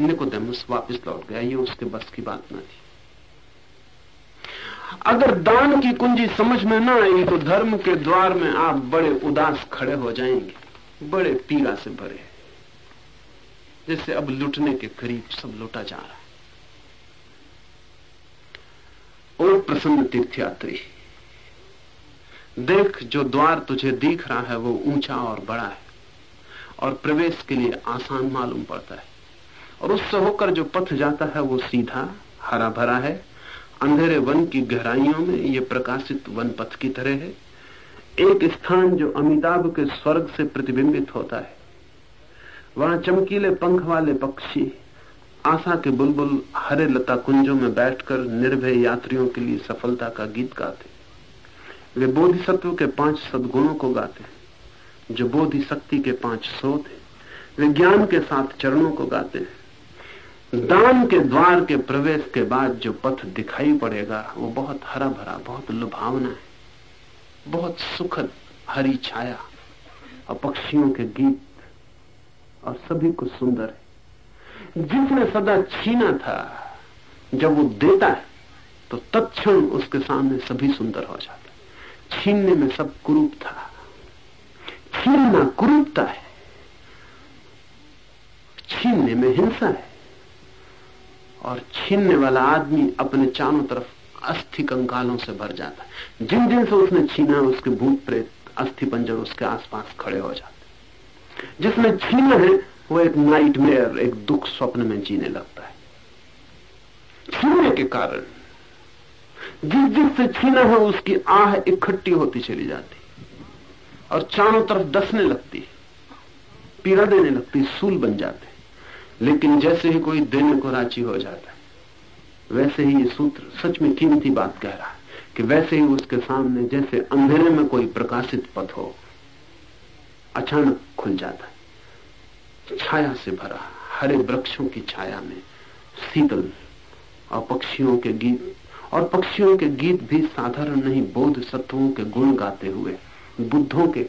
निकोदेमस वापस लौट गया ये उसके बस की बात ना थी अगर दान की कुंजी समझ में ना आई तो धर्म के द्वार में आप बड़े उदास खड़े हो जाएँगे बड़े पीड़ा से भरे जैसे अब लुटने के करीब सब लुटा जा रहा है और प्रसन्न तीर्थयात्री देख जो द्वार तुझे दिख रहा है वो ऊँचा और बड़ा है और प्रवेश के लिए आसान मालूम पड़ता है और उससे होकर जो पथ जाता है वो सीधा हरा भरा है। अंधेरे वन की गहराइयों में ये प्रकाशित वन पथ की तरह है। एक स्थान जो अमिताभ के स्वर्ग से प्रतिबिंबित होता है। वहाँ चमकीले पंख वाले पक्षी, आशा के बुलबुल हरे लता कुंजों में बैठकर निर्भय यात्रियों के लिए सफलता का गीत गाते। वे बोधिसत्व के पाँच सदगुणों को गाते हैं, जो बोधि शक्ति के पाँच स्रोत है। वे ज्ञान के साथ चरणों को गाते हैं। दान के द्वार के प्रवेश के बाद जो पथ दिखाई पड़ेगा, वो बहुत हरा भरा बहुत लुभावना है। बहुत सुखद, हरी छाया। और पक्षियों के गीत और सभी कुछ सुंदर है। जिसने सदा छीना था, जब वो देता है तो तत्क्षण उसके सामने सभी सुंदर हो जाता छीनने में सब कुरूप था। छीनना कुरूपता है। छीनने में हिंसा है। और छीनने वाला आदमी अपने चारों तरफ़ अस्थि कंकालों से भर जाता है। जिन जिन से उसने छीना, उसके भूत प्रेत, अस्थि पंजर, उसके आसपास खड़े हो जाते जिसने छीना है, वो एक नाइट मेयर एक दुख स्वप्न में जीने लगता है। छीनने के कारण, जिस जिससे छीना है, उसकी आह इकट्ठी होती चली जाती और चारों तरफ़ डसने लगती पीड़ा देने लगती सूल बन जाते लेकिन जैसे ही कोई देने को राज़ी हो जाता है, वैसे ही ये सूत्र सच में कीमती बात कह रहा है कि वैसे ही उसके सामने जैसे अंधेरे में कोई प्रकाशित पथ हो, अचानक खुल जाता है। छाया से भरा हरे वृक्षों की छाया में शीतल और पक्षियों के गीत, और पक्षियों के गीत भी साधारण नहीं, बोध सत्वों के गुण गाते हुए, बुद्धों के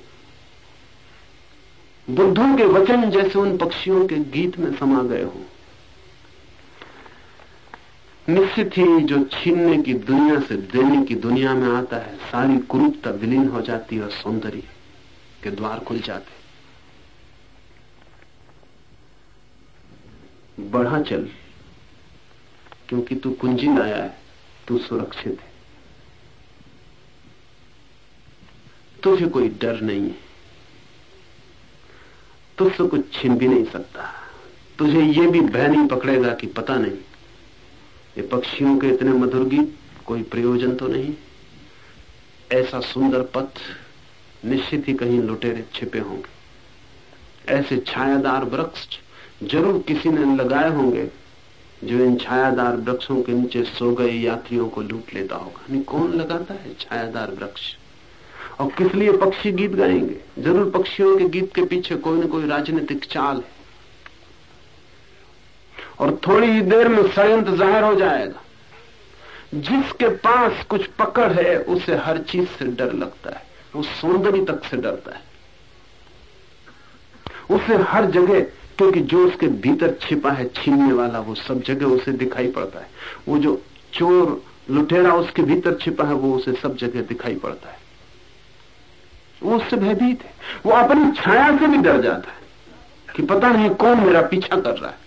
बुद्धों के वचन जैसे उन पक्षियों के गीत में समा गए हों। निश्चित ही जो छीनने की दुनिया से देने की दुनिया में आता है, सारी कुरूपता विलीन हो जाती है और सौंदर्य के द्वार खुल जाते बढ़ा चल, क्योंकि तू कुंजी लाया है, तू सुरक्षित है। तुझे कोई डर नहीं है। तुझसे कुछ छिन भी नहीं सकता। तुझे ये भी भय नहीं पकड़ेगा कि पता नहीं ये पक्षियों के इतने मधुर गीत कोई प्रयोजन तो नहीं। ऐसा सुंदर पथ निश्चित ही कहीं लुटेरे छिपे होंगे। ऐसे छायादार वृक्ष ज़रूर किसी ने लगाए होंगे जो इन छायादार वृक्षों के नीचे सो गए यात्रियों को लूट लेता होगा। नहीं, कौन लगाता है छायादार वृक्ष? और किस लिए पक्षी गीत गाएँगे? ज़रूर पक्षियों के गीत के पीछे कोई ना कोई राजनीतिक चाल है। और थोड़ी ही देर में षडयंत्र ज़ाहिर हो जाएगा। जिसके पास कुछ पकड़ है, उसे हर चीज़ से डर लगता है। वो सौंदर्य तक से डरता है। उसे हर जगह, क्योंकि जो उसके भीतर छिपा है, छीनने वाला, वो सब जगह उसे दिखाई पड़ता है। वो जो चोर, लुटेरा उसके भीतर छिपा है, वो उसे सब जगह दिखाई पड़ता है। वो उससे भयभीत है। वो अपनी छाया से भी डर जाता है कि पता नहीं कौन मेरा पीछा कर रहा है।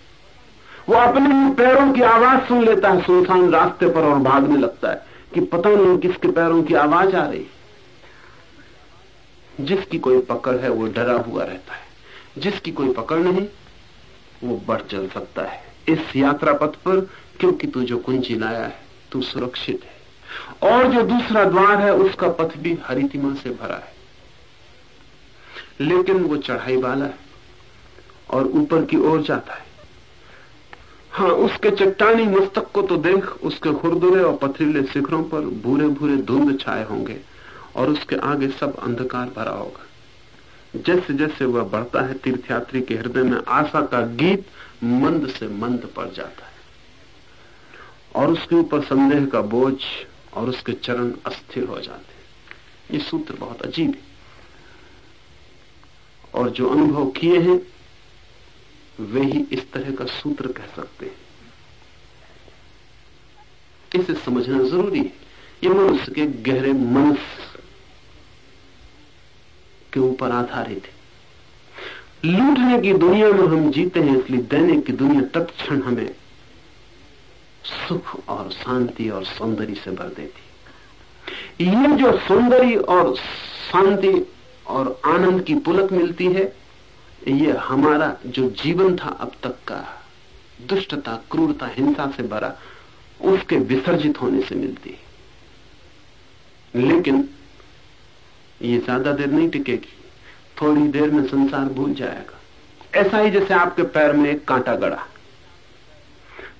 वो अपने पैरों की आवाज़ सुन लेता है, सुनसान रास्ते पर और भागने लगता है कि पता नहीं किसके पैरों की आवाज़ आ रही जिसकी कोई पकड़ है, वो डरा हुआ रहता है। जिसकी कोई पकड़ नहीं, वो बढ़ चल सकता है। इस यात्रा पथ पर, क्योंकि तू जो कुंजी लाया है, तू सुरक्षित है। और जो दूसरा द्वार है, उसका पथ भी हरितिमा से भरा है। लेकिन वो चढ़ाई वाला है और ऊपर की ओर जाता है। हाँ उसके चट्टानी मस्तक को तो देख, उसके खुरदुरे और पथरीले शिखरों पर भूरे भूरे धुंध छाए होंगे और उसके आगे सब अंधकार भरा होगा। जैसे जैसे वह बढ़ता है, तीर्थयात्री के हृदय में आशा का गीत मंद से मंद पड़ जाता है। और उसके ऊपर संदेह का बोझ और उसके चरण अस्थिर हो जाते हैं। ये सूत्र बहुत अजीब है। और जो अनुभव किए हैं, वे ही इस तरह का सूत्र कह सकते हैं। इसे समझना ज़रूरी है। ये मनुष्य के गहरे मनुष्य के ऊपर आधारित है। लूटने की दुनिया में हम जीते हैं, इसलिए देने की दुनिया तत्क्षण हमें सुख और शांति और सौंदर्य से भर देती ये जो सौंदर्य और शांति और आनंद की पुलक मिलती है, ये हमारा जो जीवन था अब तक का दुष्टता, क्रूरता, हिंसा से भरा, उसके विसर्जित होने से मिलती है। लेकिन ये ज़्यादा देर नहीं टिकेगी, थोड़ी देर में संसार भूल जाएगा। ऐसा ही जैसे आपके पैर में एक कांटा गड़ा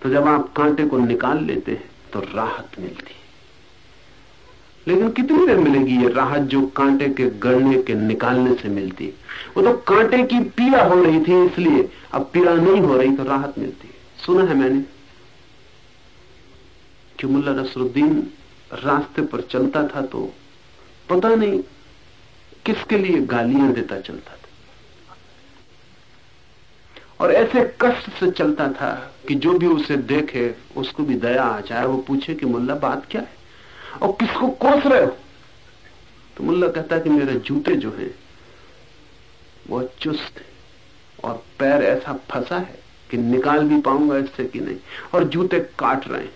तो जब आप कांटे को निकाल लेते हैं तो राहत मिलती है। लेकिन कितनी देर मिलेगी ये राहत जो कांटे के गड़ने के निकालने से मिलती? वो तो कांटे की पीड़ा हो रही थी, इसलिए अब पीड़ा नहीं हो रही तो राहत मिलती। सुना है मैंने? कि मुल्ला नसरुद्दीन रास्ते पर चलता था तो पता नहीं किसके लिए गालियाँ देता चलता था। और ऐसे कष्ट से चलता था कि जो भी उसे देखे, उसको भी दया आ जाए। वो पूछे कि मुल्ला, बात क्या है? और किसको कोस रहे हो? तो मुल्ला कहता है कि मेरे जूते जो हैं, वो चुस्त है और पैर ऐसा फंसा है कि निकाल भी पाऊँगा इससे कि नहीं। और जूते काट रहे हैं।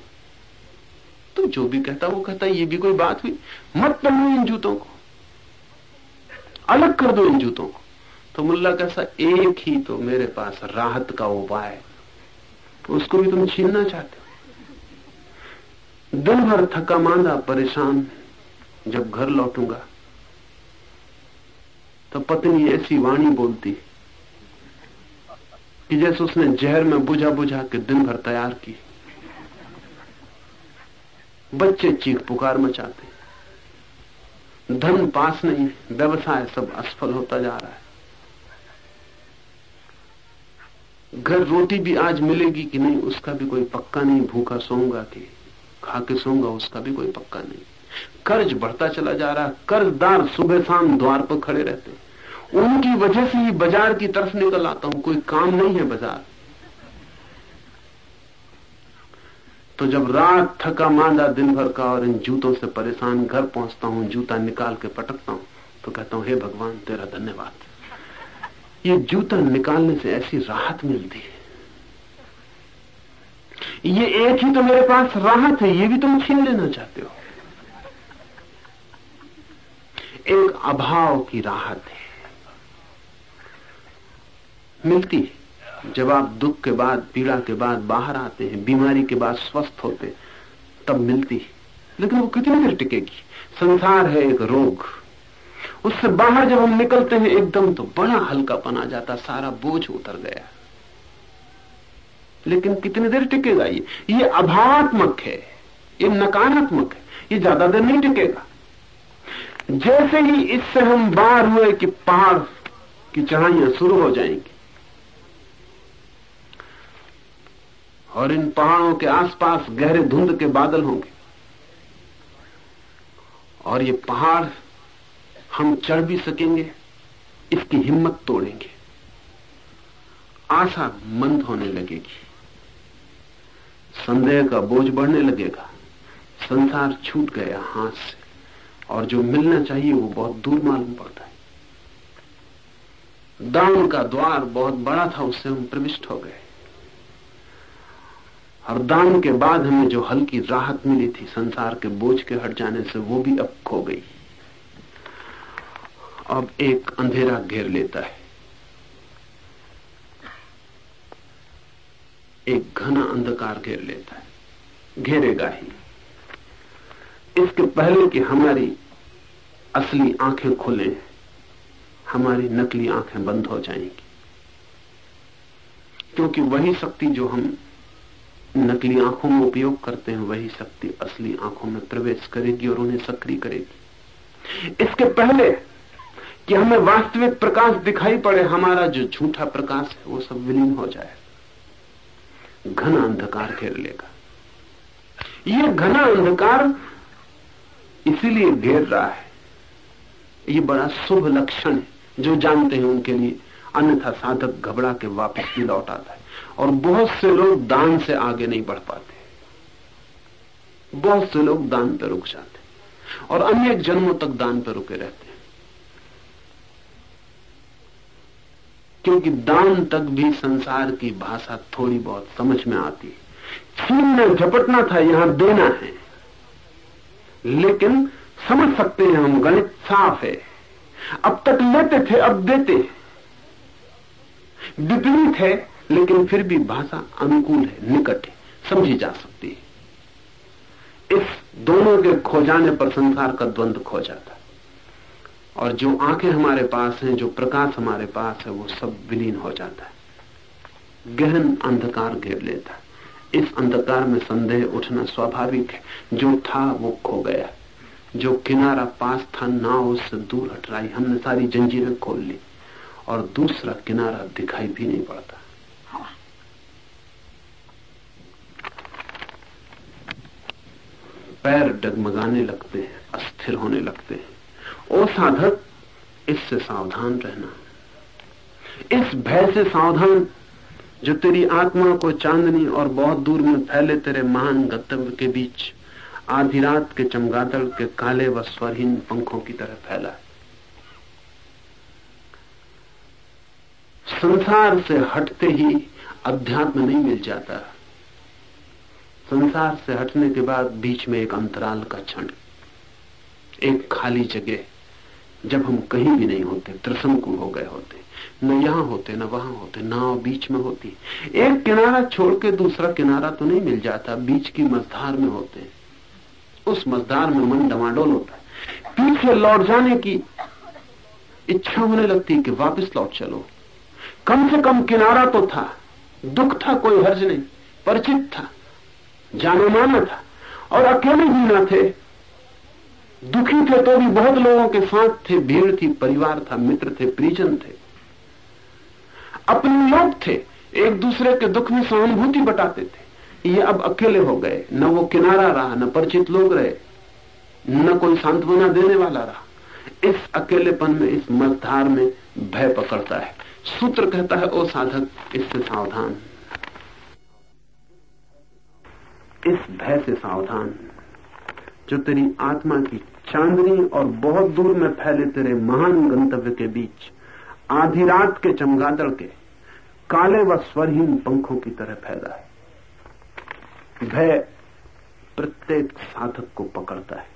तो जो भी कहता, वो कहता, ये भी कोई बात हुई? मत पहनो इन जूतों को। अलग कर दो इन जूतों को। तो मुल्ला कैसा एक ही तो मेरे पास राहत का उपाय उसको भी तुम छीनना चाहते हो? दिन भर थका मांदा, परेशान, जब घर लौटूँगा तो पत्नी ऐसी वाणी बोलती कि जैसे उसने जहर में बुझा बुझा के दिन भर तैयार की। बच्चे चीख पुकार मचाते। धन पास नहीं, व्यवसाय सब असफल होता जा रहा है। घर रोटी भी आज मिलेगी कि नहीं, उसका भी कोई पक्का नहीं, भूखा सोऊँगा कि खा के सोऊँगा, उसका भी कोई पक्का नहीं। कर्ज बढ़ता चला जा रहा है कर्जदार सुबह शाम द्वार पर खड़े रहते उनकी वजह से ही बाज़ार की तरफ़ निकल आता हूँ, कोई काम नहीं है बाज़ार। तो जब रात थका मांदा दिन भर का और इन जूतों से परेशान घर पहुँचता हूँ, जूता निकाल के पटकता हूँ तो कहता हूँ, हे भगवान, तेरा धन्यवाद। ये जूता निकालने से ऐसी राहत मिलती है। ये एक ही तो मेरे पास राहत है, ये भी तुम छीन लेना चाहते हो। एक अभाव की राहत है। मिलती है। जब आप दुख के बाद, पीड़ा के बाद बाहर आते हैं, बीमारी के बाद स्वस्थ होते तब मिलती है। लेकिन वो कितनी देर टिकेगी? संसार है एक रोग। उससे बाहर जब हम निकलते हैं, एकदम तो बड़ा हल्कापन आ जाता, सारा बोझ उतर गया। लेकिन कितनी देर टिकेगा ये? ये अभावात्मक है। ये नकारात्मक है। ये ज़्यादा देर नहीं टिकेगा। जैसे ही इससे हम बाहर हुए कि पहाड़ की चढ़ाइयाँ शुरू हो जाएँगी, और इन पहाड़ों के आसपास गहरे धुंध के बादल होंगे, और ये पहाड़ हम चढ़ भी सकेंगे, इसकी हिम्मत तोड़ेंगे, आशा मंद होने लगेगी। संदेह का बोझ बढ़ने लगेगा। संसार छूट गया हाथ से, और जो मिलना चाहिए वो बहुत दूर मालूम पड़ता है। दान का द्वार बहुत बड़ा था, उससे हम प्रविष्ट हो गए। और दान के बाद हमें जो हल्की राहत मिली थी, संसार के बोझ के हट जाने से वो भी अब खो गई। अब एक अंधेरा घेर लेता है। एक घना अंधकार घेर लेता है घेरेगा ही। इसके पहले कि हमारी असली आँखें खुले, हमारी नकली आँखें बंद हो जाएँगी। क्योंकि वही शक्ति जो हम नकली आँखों में उपयोग करते हैं, वही शक्ति असली आँखों में प्रवेश करेगी और उन्हें सक्रिय करेगी। इसके पहले कि हमें वास्तविक प्रकाश दिखाई पड़े, हमारा जो झूठा प्रकाश है, वो सब विलीन हो जाए घना अंधकार घेर लेगा। यह घना अंधकार इसीलिए घेर रहा है। ये बड़ा शुभ लक्षण है, जो जानते हैं उनके लिए अन्यथा साधक घबरा के वापस भी लौट आता है और बहुत से लोग दान से आगे नहीं बढ़ पाते। बहुत से लोग दान पर रुक जाते और अनेक जन्मों तक दान पर रुके रहते हैं क्योंकि दान तक भी संसार की भाषा थोड़ी बहुत समझ में आती है। छीनना झपटना था, यहाँ देना है। लेकिन समझ सकते हैं हम, गणित साफ़ है। अब तक लेते थे, अब देते विपरीत है, लेकिन फिर भी भाषा अनुकूल है, निकट है, समझी जा सकती है। इस दोनों के खो जाने पर संसार का द्वंद्व खो जाता और जो आँखें हमारे पास हैं, जो प्रकाश हमारे पास है, वो सब विलीन हो जाता है। गहन अंधकार घेर लेता है। इस अंधकार में संदेह उठना स्वाभाविक है। जो था, वो खो गया। जो किनारा पास था, ना उससे दूर हट रही हमने सारी जंजीरें खोल ली और दूसरा किनारा दिखाई भी नहीं पड़ता। पैर डगमगाने लगते हैं, अस्थिर होने लगते हैं। ओ साधक, इससे सावधान रहना। इस भय से सावधान जो तेरी आत्मा को चांदनी और बहुत दूर में फैले तेरे महान गंतव्य के बीच आधी रात के चमगादड़ के काले व स्वरहीन पंखों की तरह फैला। है संसार से हटते ही अध्यात्म नहीं मिल जाता। संसार से हटने के बाद बीच में एक अंतराल का क्षण, एक खाली जगह। जब हम कहीं भी नहीं होते त्रिशंकु हो गए होते, न यहाँ होते, न वहाँ होते, नाव बीच में होती। एक किनारा छोड़ के दूसरा किनारा तो नहीं मिल जाता, बीच की मझधार में होते उस मझधार में मन डमाडोल होता है। पीछे लौट जाने की इच्छा होने लगती कि वापस लौट चलो। कम से कम किनारा तो था, दुख था, कोई हर्ज नहीं, परिचित था, जाना माना था, और अकेले भी ना थे। दुखी थे तो भी बहुत लोगों के साथ थे, भीड़ थी, परिवार था, मित्र थे, परिजन थे। अपने लोग थे, एक दूसरे के दुख में सहानुभूति बटाते थे। ये अब अकेले हो गए, न वो किनारा रहा, न परिचित लोग रहे, न कोई सांत्वना देने वाला रहा। इस अकेलेपन में, इस मतधार में भय पकड़ता है। सूत्र कहता है, ओ साधक, इससे सावधान। इस भय से सावधान। जो तेरी आत्मा की चांदनी और बहुत दूर में फैले तेरे महान गंतव्य के बीच, आधी रात के चमगादड़ के काले व स्वरहीन पंखों की तरह फैला है। भय प्रत्येक साधक को पकड़ता है।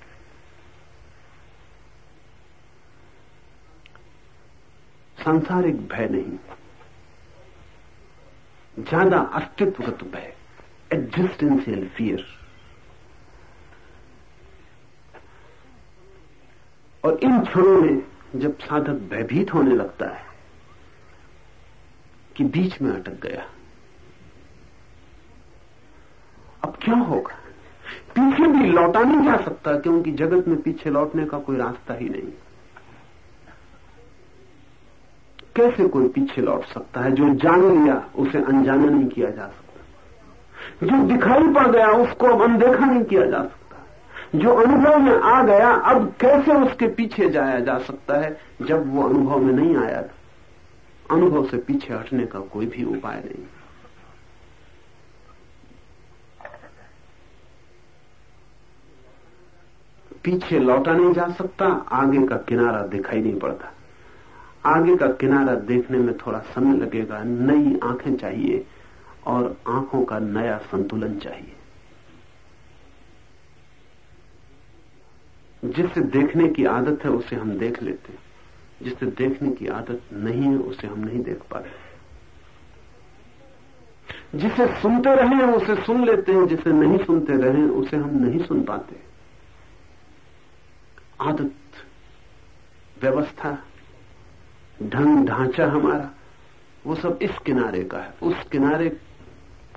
सांसारिक भय नहीं, ज़्यादा अस्तित्वगत भय एग्जिस्टेंशियल फियर और इन क्षणों में जब साधक भयभीत होने लगता है कि बीच में अटक गया, अब क्या होगा? पीछे भी लौटा नहीं जा सकता क्योंकि जगत में पीछे लौटने का कोई रास्ता ही नहीं। कैसे कोई पीछे लौट सकता है? जो जान लिया, उसे अनजाना नहीं किया जा सकता। जो दिखाई पड़ गया, उसको अब अनदेखा नहीं किया जा सकता। जो अनुभव में आ गया, अब कैसे उसके पीछे जाया जा सकता है, जब वो अनुभव में नहीं आया था? अनुभव से पीछे हटने का कोई भी उपाय नहीं। पीछे लौटा नहीं जा सकता, आगे का किनारा दिखाई नहीं पड़ता। आगे का किनारा देखने में थोड़ा समय लगेगा, नई आँखें चाहिए और आँखों का नया संतुलन चाहिए। जिससे देखने की आदत है, उसे हम देख लेते हैं। जिससे देखने की आदत नहीं है, उसे हम नहीं देख पाते। जिसे सुनते रहे हैं उसे सुन लेते हैं। जिसे नहीं सुनते रहे, उसे हम नहीं सुन पाते। आदत, व्यवस्था, ढंग, ढांचा हमारा, वो सब इस किनारे का है। उस किनारे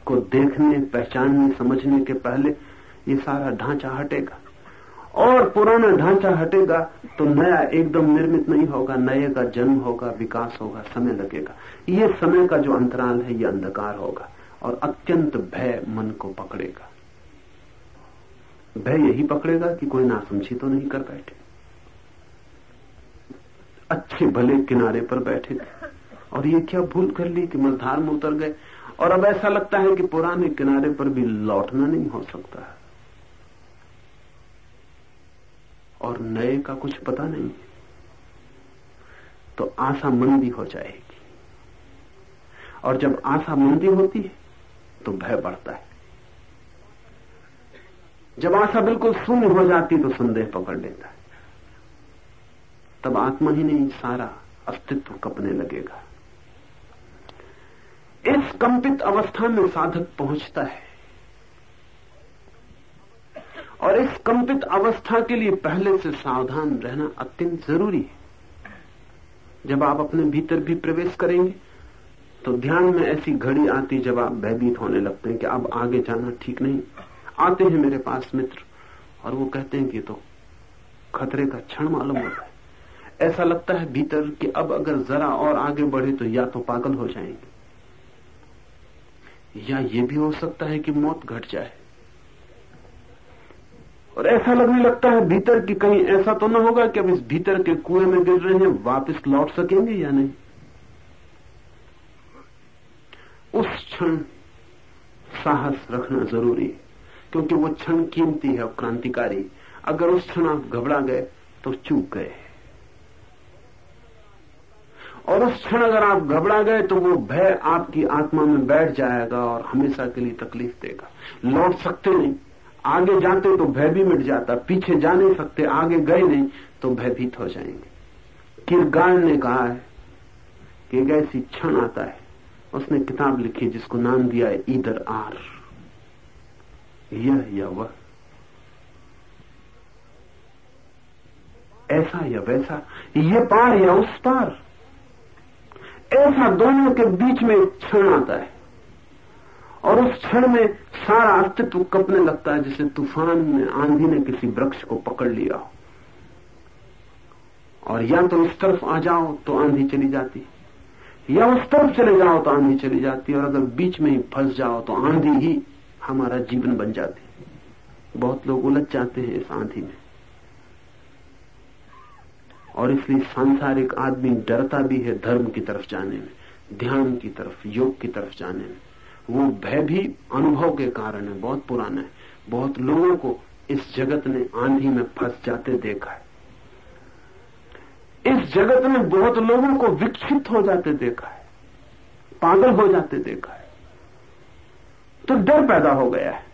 को देखने, पहचानने, समझने के पहले ये सारा ढांचा हटेगा। और पुराना ढांचा हटेगा तो नया एकदम निर्मित नहीं होगा, नए का जन्म होगा, विकास होगा, समय लगेगा। ये समय का जो अंतराल है, ये अंधकार होगा, और अत्यंत भय मन को पकड़ेगा। भय यही पकड़ेगा कि कोई नासमझी तो नहीं कर बैठे। अच्छे भले किनारे पर बैठे। थे और ये क्या भूल कर ली कि मझधार में उतर गए? और अब ऐसा लगता है कि पुराने किनारे पर भी लौटना नहीं हो सकता। है और नए का कुछ पता नहीं तो आशा मंदी हो जाएगी। और जब आशा मंदी होती है तो भय बढ़ता है। जब आशा बिल्कुल शून्य हो जाती तो संदेह पकड़ लेता है। तब आत्मा ही नहीं, सारा अस्तित्व कपने लगेगा। इस कंपित अवस्था में साधक पहुँचता है। और इस कंपित अवस्था के लिए पहले से सावधान रहना अत्यंत ज़रूरी है। जब आप अपने भीतर भी प्रवेश करेंगे तो ध्यान में ऐसी घड़ी आती जब आप भयभीत होने लगते हैं कि अब आगे जाना ठीक नहीं। आते हैं मेरे पास मित्र, और वो कहते हैं कि तो खतरे का क्षण मालूम होता है। ऐसा लगता है भीतर कि अब अगर जरा और आगे बढ़े तो या तो पागल हो जाएँगे, या ये भी हो सकता है कि मौत घट जाए। और ऐसा लगने लगता है भीतर कि कहीं ऐसा तो ना होगा कि अब इस भीतर के कुएँ में गिर रहे हैं, वापस लौट सकेंगे या नहीं? उस क्षण साहस रखना ज़रूरी है, क्योंकि वो क्षण कीमती है क्रांतिकारी। अगर उस क्षण आप घबरा गए तो चूक गए। और उस क्षण अगर आप घबरा गए तो वो भय आपकी आत्मा में बैठ जाएगा और हमेशा के लिए तकलीफ़ देगा। लौट सकते नहीं। आगे जाते तो भय भी मिट जाता, पीछे जा नहीं सकते, आगे गए नहीं तो भयभीत हो जाएँगे। किरगार ने कहा है कि एक ऐसी क्षण आता है, उसने किताब लिखी जिसको नाम दिया है ईदर आर। यह या वह। ऐसा या वैसा, ये पार या उस पार। ऐसा दोनों के बीच में क्षण आता है। और उस क्षण में सारा अस्तित्व कपने लगता है जैसे तूफ़ान में आंधी ने किसी वृक्ष को पकड़ लिया हो। और या तो इस तरफ़ आ जाओ तो आंधी चली जाती। या उस तरफ़ चले जाओ तो आंधी चली जाती। और अगर बीच में ही फंस जाओ तो आंधी ही हमारा जीवन बन जाती। बहुत लोग उलझ जाते हैं इस आंधी में। और इसलिए सांसारिक आदमी डरता भी है धर्म की तरफ़ जाने में, ध्यान की तरफ़, योग की तरफ़ जाने में। वो भय भी अनुभव के कारण है, बहुत पुराना है। बहुत लोगों को इस जगत ने आंधी में फंस जाते देखा है। इस जगत में बहुत लोगों को विकसित हो जाते देखा है, पागल हो जाते देखा है। तो डर पैदा हो गया है।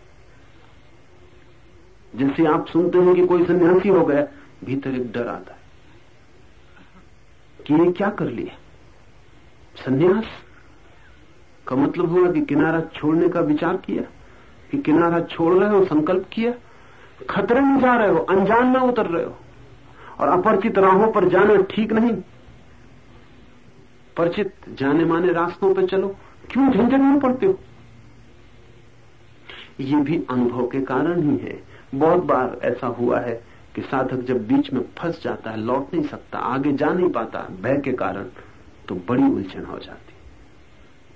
जैसे आप सुनते हैं कि कोई सन्यासी हो गया, भीतर एक डर आता है कि ये क्या कर लिया? सन्यास? का मतलब हुआ कि किनारा छोड़ने का विचार किया, कि किनारा छोड़ रहे हो, संकल्प किया। खतरे में जा रहे हो, अनजान में उतर रहे हो। और अपरिचित राहों पर जाना ठीक नहीं। परिचित जाने माने रास्तों पर चलो। क्यों झंझट में पड़ते हो? ये भी अनुभव के कारण ही है। बहुत बार ऐसा हुआ है कि साधक जब बीच में फंस जाता है, लौट नहीं सकता, आगे जा नहीं पाता, भय के कारण तो बड़ी उलझन हो जाती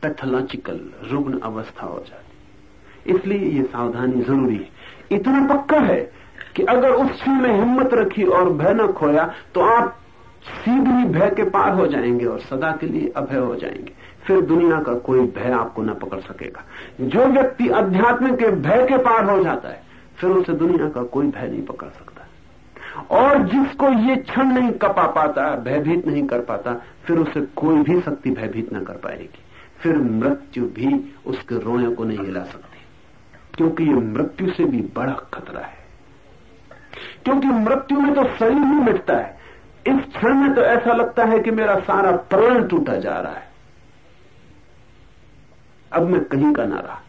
पैथोलॉजिकल रुग्ण अवस्था हो जाती इसलिए ये सावधानी ज़रूरी है। इतना पक्का है कि अगर उस क्षण में हिम्मत रखी और भय न खोया तो आप सीधी भय के पार हो जाएँगे और सदा के लिए अभय हो जाएँगे। फिर दुनिया का कोई भय आपको न पकड़ सकेगा। जो व्यक्ति अध्यात्म के भय के पार हो जाता है, फिर उसे दुनिया का कोई भय नहीं पकड़ सकता। और जिसको ये क्षण नहीं कपा पाता, भयभीत नहीं कर पाता, फिर उसे कोई भी शक्ति भयभीत न कर पाएगी। फिर मृत्यु भी उसके रोए को नहीं हिला सकती। क्योंकि ये मृत्यु से भी बड़ा खतरा है। क्योंकि मृत्यु में तो शरीर ही मिटता है। इस क्षण में तो ऐसा लगता है कि मेरा सारा प्राण टूटा जा रहा है। अब मैं कहीं का ना रहा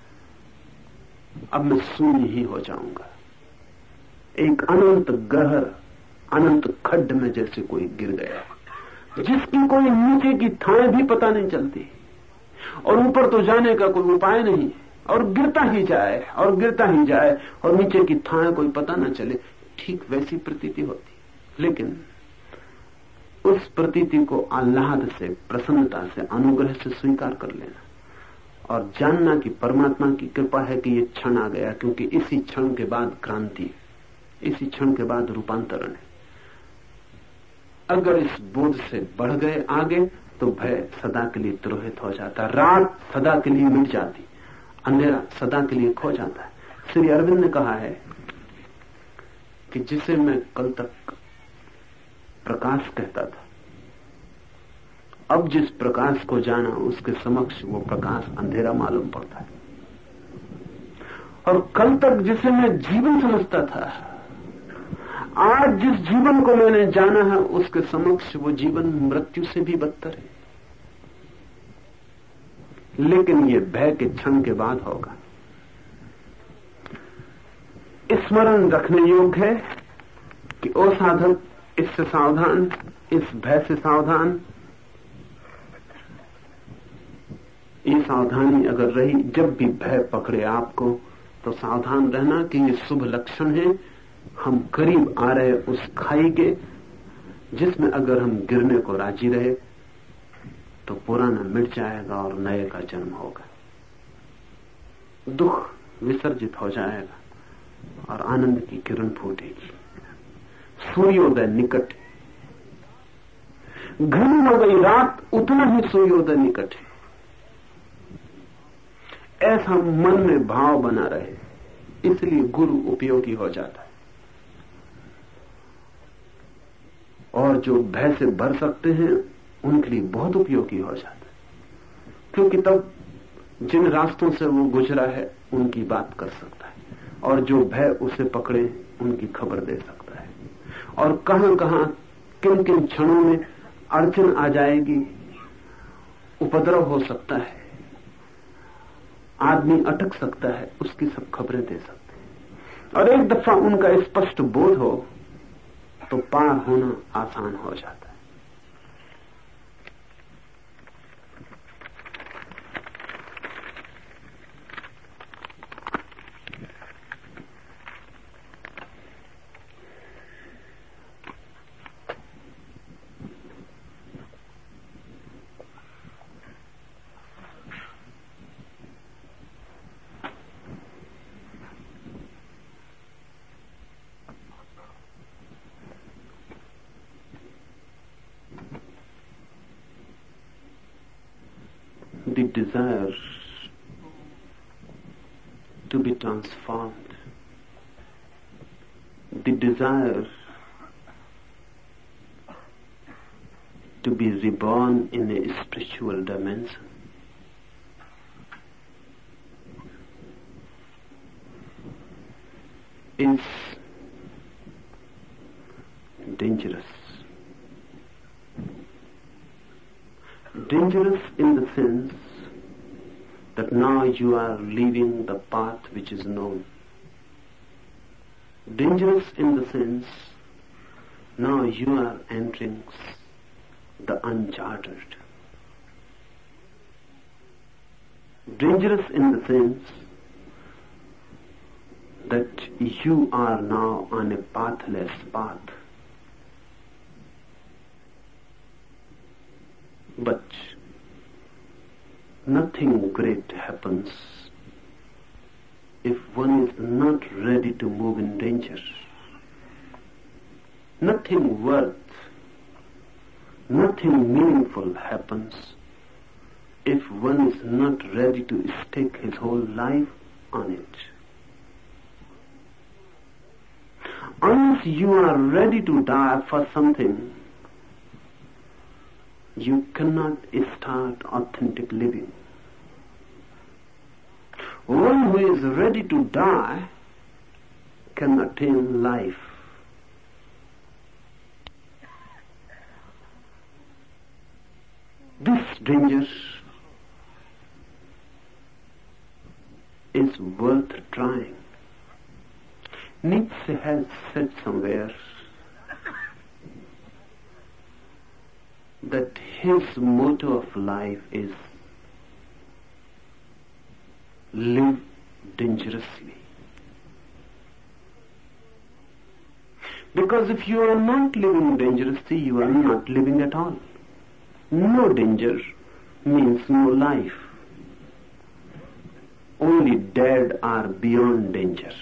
अब मैं शून्य ही हो जाऊँगा। एक अनंत गहर, अनंत खड्ड में जैसे कोई गिर गया। जिसकी कोई नीचे की थाएँ भी पता नहीं चलती। और ऊपर तो जाने का कोई उपाय नहीं। और गिरता ही जाए, और गिरता ही जाए, और नीचे की थाएँ कोई पता ना चले, ठीक वैसी प्रतीति होती। लेकिन उस प्रतीति को आह्लाद से, प्रसन्नता से, अनुग्रह से स्वीकार कर लेना। और जानना कि परमात्मा की कृपा है कि ये क्षण आ गया, क्योंकि इसी क्षण के बाद क्रांति इसी क्षण के बाद रूपांतरण है। अगर इस बोध से बढ़ गए आगे तो भय सदा के लिए द्रोहित हो जाता है। रात सदा के लिए मिट जाती, अंधेरा सदा के लिए खो जाता है। श्री अरविंद ने कहा है कि जिसे मैं कल तक प्रकाश कहता था, अब जिस प्रकाश को जाना उसके समक्ष वो प्रकाश अंधेरा मालूम पड़ता है। और कल तक जिसे मैं जीवन समझता था आज जिस जीवन को मैंने जाना है, उसके समक्ष वो जीवन मृत्यु से भी बदतर है। लेकिन ये भय के क्षण के बाद होगा। स्मरण रखने योग्य है कि, ओ इससे सावधान, इस भय से सावधान। ये सावधानी अगर रही, जब भी भय पकड़े आपको तो सावधान रहना कि ये शुभ लक्षण है। हम करीब आ रहे उस खाई के, जिसमें अगर हम गिरने को राज़ी रहे तो पुराना मिट जाएगा और नए का जन्म होगा। दुख विसर्जित हो जाएगा और आनंद की किरण फूटेगी। सूर्योदय निकट घनी हो गई रात, उतना ही सूर्योदय निकट है। ऐसा मन में भाव बना रहे, इसलिए गुरु उपयोगी हो जाता है। और जो भय से भर सकते हैं, उनके लिए बहुत उपयोगी हो जाता है। क्योंकि तब जिन रास्तों से वो गुजरा है, उनकी बात कर सकता है। और जो भय उसे पकड़े, उनकी खबर दे सकता है। और कहाँ कहाँ किन किन क्षणों में अड़चन आ जाएगी, उपद्रव हो सकता है। आदमी अटक सकता है, उसकी सब खबरें दे सकते हैं। और एक दफ़ा उनका स्पष्ट बोध हो तो पार होना आसान हो जाता in a spiritual dimension. is dangerous. Dangerous in the sense that now you are leaving the path which is known. Dangerous in the sense now you are entering the uncharted. Dangerous in the sense that you are now on a pathless path. But nothing great happens if one is not ready to move in danger. Nothing worth, nothing meaningful happens if one is not ready to stake his whole life on it. Unless you are ready to die for something, you cannot start authentic living. One who is ready to die can attain life. Danger is worth trying. Nietzsche has said somewhere that his motto of life is live dangerously. Because if you are not living dangerously, you are not living at all. No danger means no life. Only dead are beyond danger.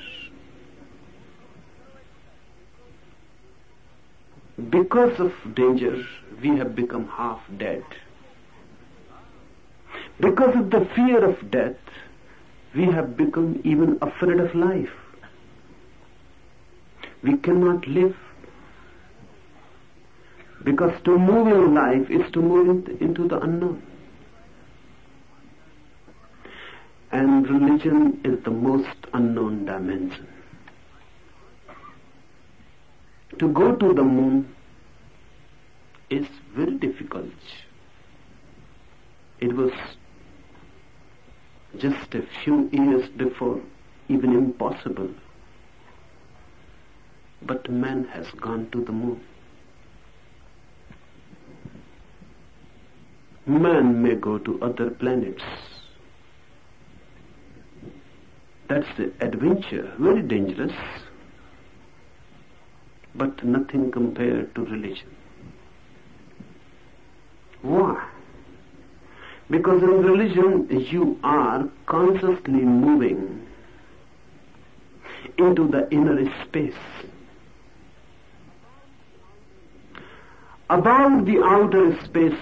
Because of danger, we have become half dead. Because of the fear of death, we have become even afraid of life. We cannot live. Because to move in life is to move into the unknown. And religion is the most unknown dimension. To go to the moon is very difficult. It was just a few years before even impossible. But man has gone to the moon. Man may go to other planets. That's the adventure, very dangerous, but nothing compared to religion. Why? Because in religion you are consciously moving into the inner space. About the outer space,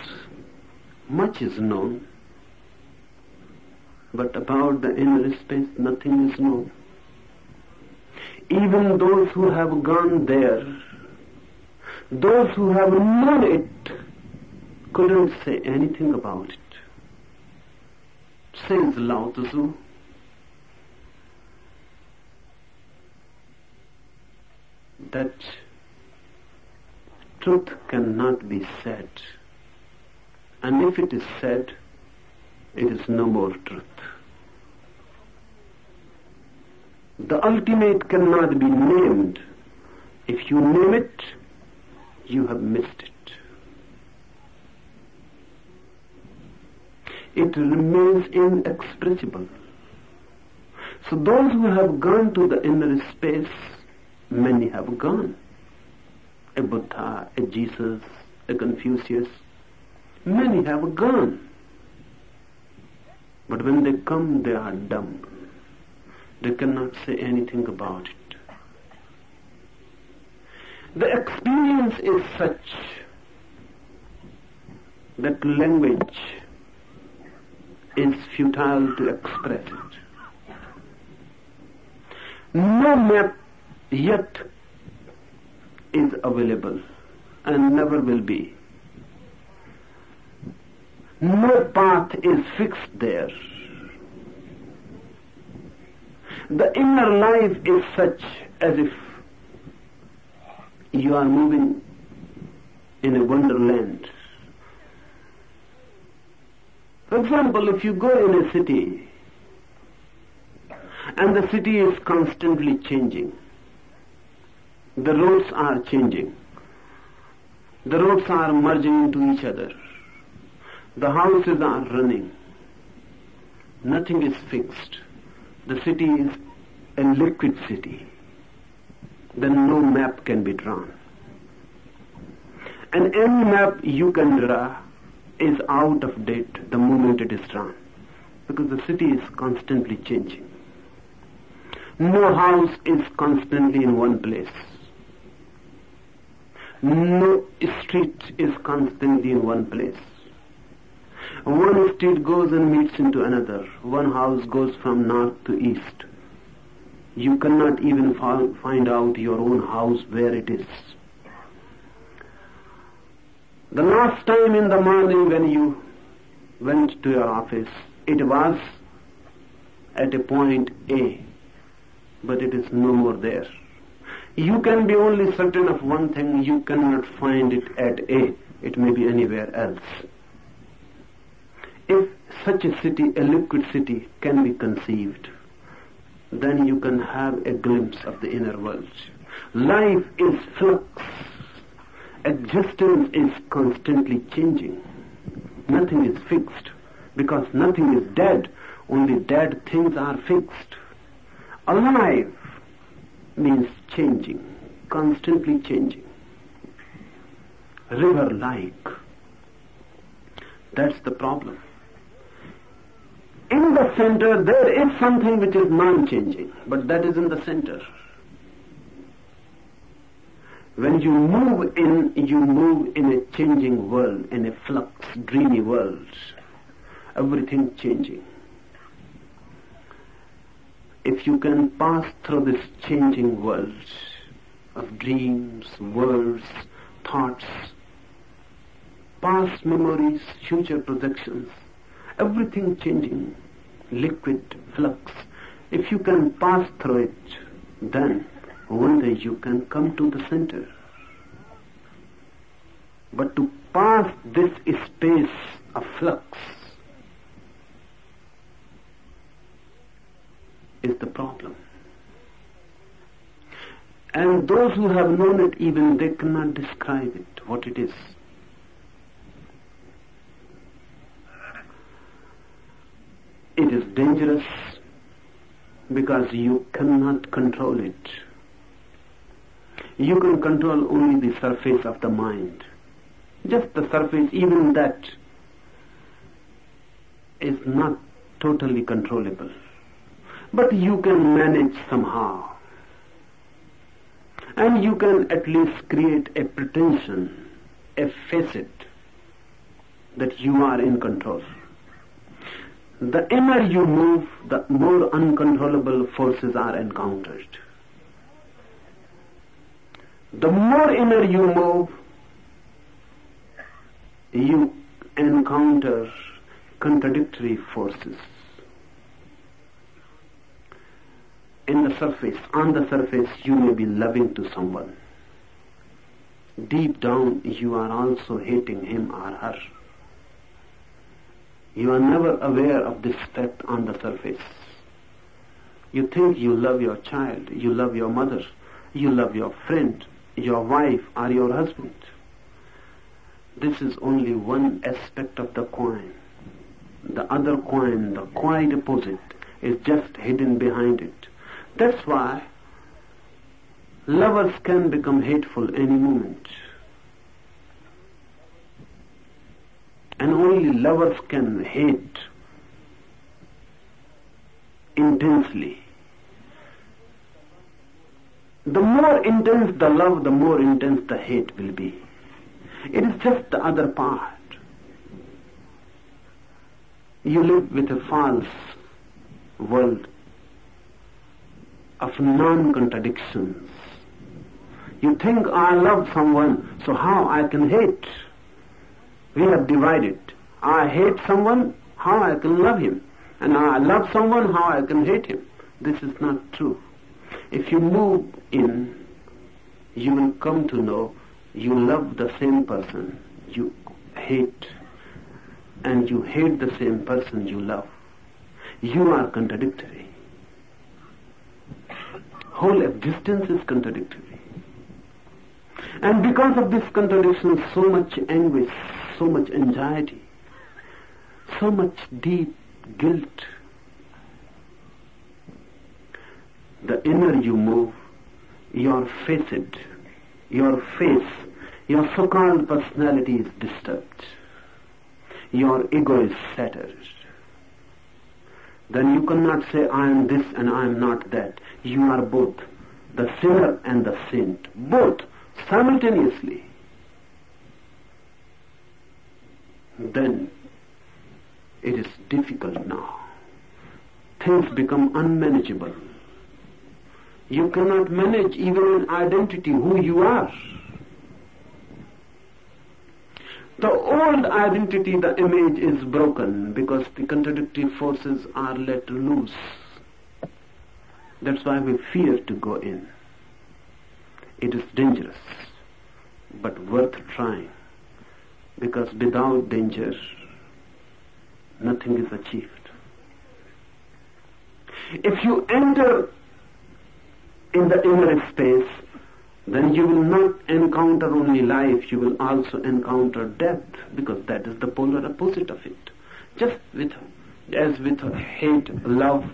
much is known, but about the inner space, nothing is known. Even those who have gone there, those who have known it, couldn't say anything about it. Says Lao Tzu, that truth cannot be said. And if it is said, it is no more truth. The ultimate cannot be named. If you name it, you have missed it. It remains inexpressible. So those who have gone to the inner space, many have gone. A Buddha, a Jesus, a Confucius, many have gone. But when they come, they are dumb. They cannot say anything about it. The experience is such that language is futile to express it. No map yet is available and never will be. No path is fixed there. The inner life is such as if you are moving in a wonderland. For example, if you go in a city and the city is constantly changing, the roads are changing, the roads are merging into each other, the houses are running, nothing is fixed. The city is a liquid city. Then no map can be drawn. And any map you can draw is out of date the moment it is drawn. Because the city is constantly changing. No house is constantly in one place. No street is constantly in one place. One street goes and meets into another. One house goes from north to east. You cannot even find out your own house where it is. The last time in the morning when you went to your office, it was at a point A, but it is no more there. You can be only certain of one thing, you cannot find it at A. It may be anywhere else. If such a city, a liquid city, can be conceived, then you can have a glimpse of the inner world. Life is flux existence is constantly changing. Nothing is fixed because nothing is dead. Only dead things are fixed. Alive means changing, constantly changing. River like. That's the problem. In the center there is something which is non-changing, but that is in the center. When you move in, you move in a changing world, in a flux, dreamy world. Everything changing. If you can pass through this changing world of dreams, words, thoughts, past memories, future projections, everything changing, liquid, flux, if you can pass through it, then one day you can come to the center. But to pass this space of flux is the problem. And those who have known it, even they cannot describe it, what it is. It is dangerous because you cannot control it. You can control only the surface of the mind. Just the surface, even that is not totally controllable. But you can manage somehow. And you can at least create a pretension, a facet that you are in control. The inner you move, the more uncontrollable forces are encountered. The more inner you move, you encounter contradictory forces. In the surface, on the surface, you may be loving to someone. Deep down, you are also hating him or her. You are never aware of this fact on the surface. You think you love your child, you love your mother, you love your friend, your wife or your husband. This is only one aspect of the coin. The other coin, the quite opposite, is just hidden behind it. That's why lovers can become hateful any moment. And only lovers can hate intensely. The more intense the love, the more intense the hate will be. It is just the other part. You live with a false world of non-contradictions. You think I love someone, so how I can hate? We have divided. I hate someone, how I can love him? And I love someone, how I can hate him? This is not true. If you move in, you will come to know you love the same person you hate, and you hate the same person you love. You are contradictory. Whole existence is contradictory. And because of this contradiction, so much anguish, so much anxiety, so much deep guilt. The inner you move, your facet, your face, your so-called personality is disturbed. Your ego is shattered. Then you cannot say, I am this and I am not that. You are both, the sinner and the saint. Both simultaneously, then it is difficult now. Things become unmanageable. You cannot manage even an identity, who you are. The old identity, the image is broken because the contradictory forces are let loose. That's why we fear to go in. It is dangerous, but worth trying, because without danger, nothing is achieved. If you enter in the inner space, then you will not encounter only life, you will also encounter death, because that is the polar opposite of it. Just with, as with hate, love,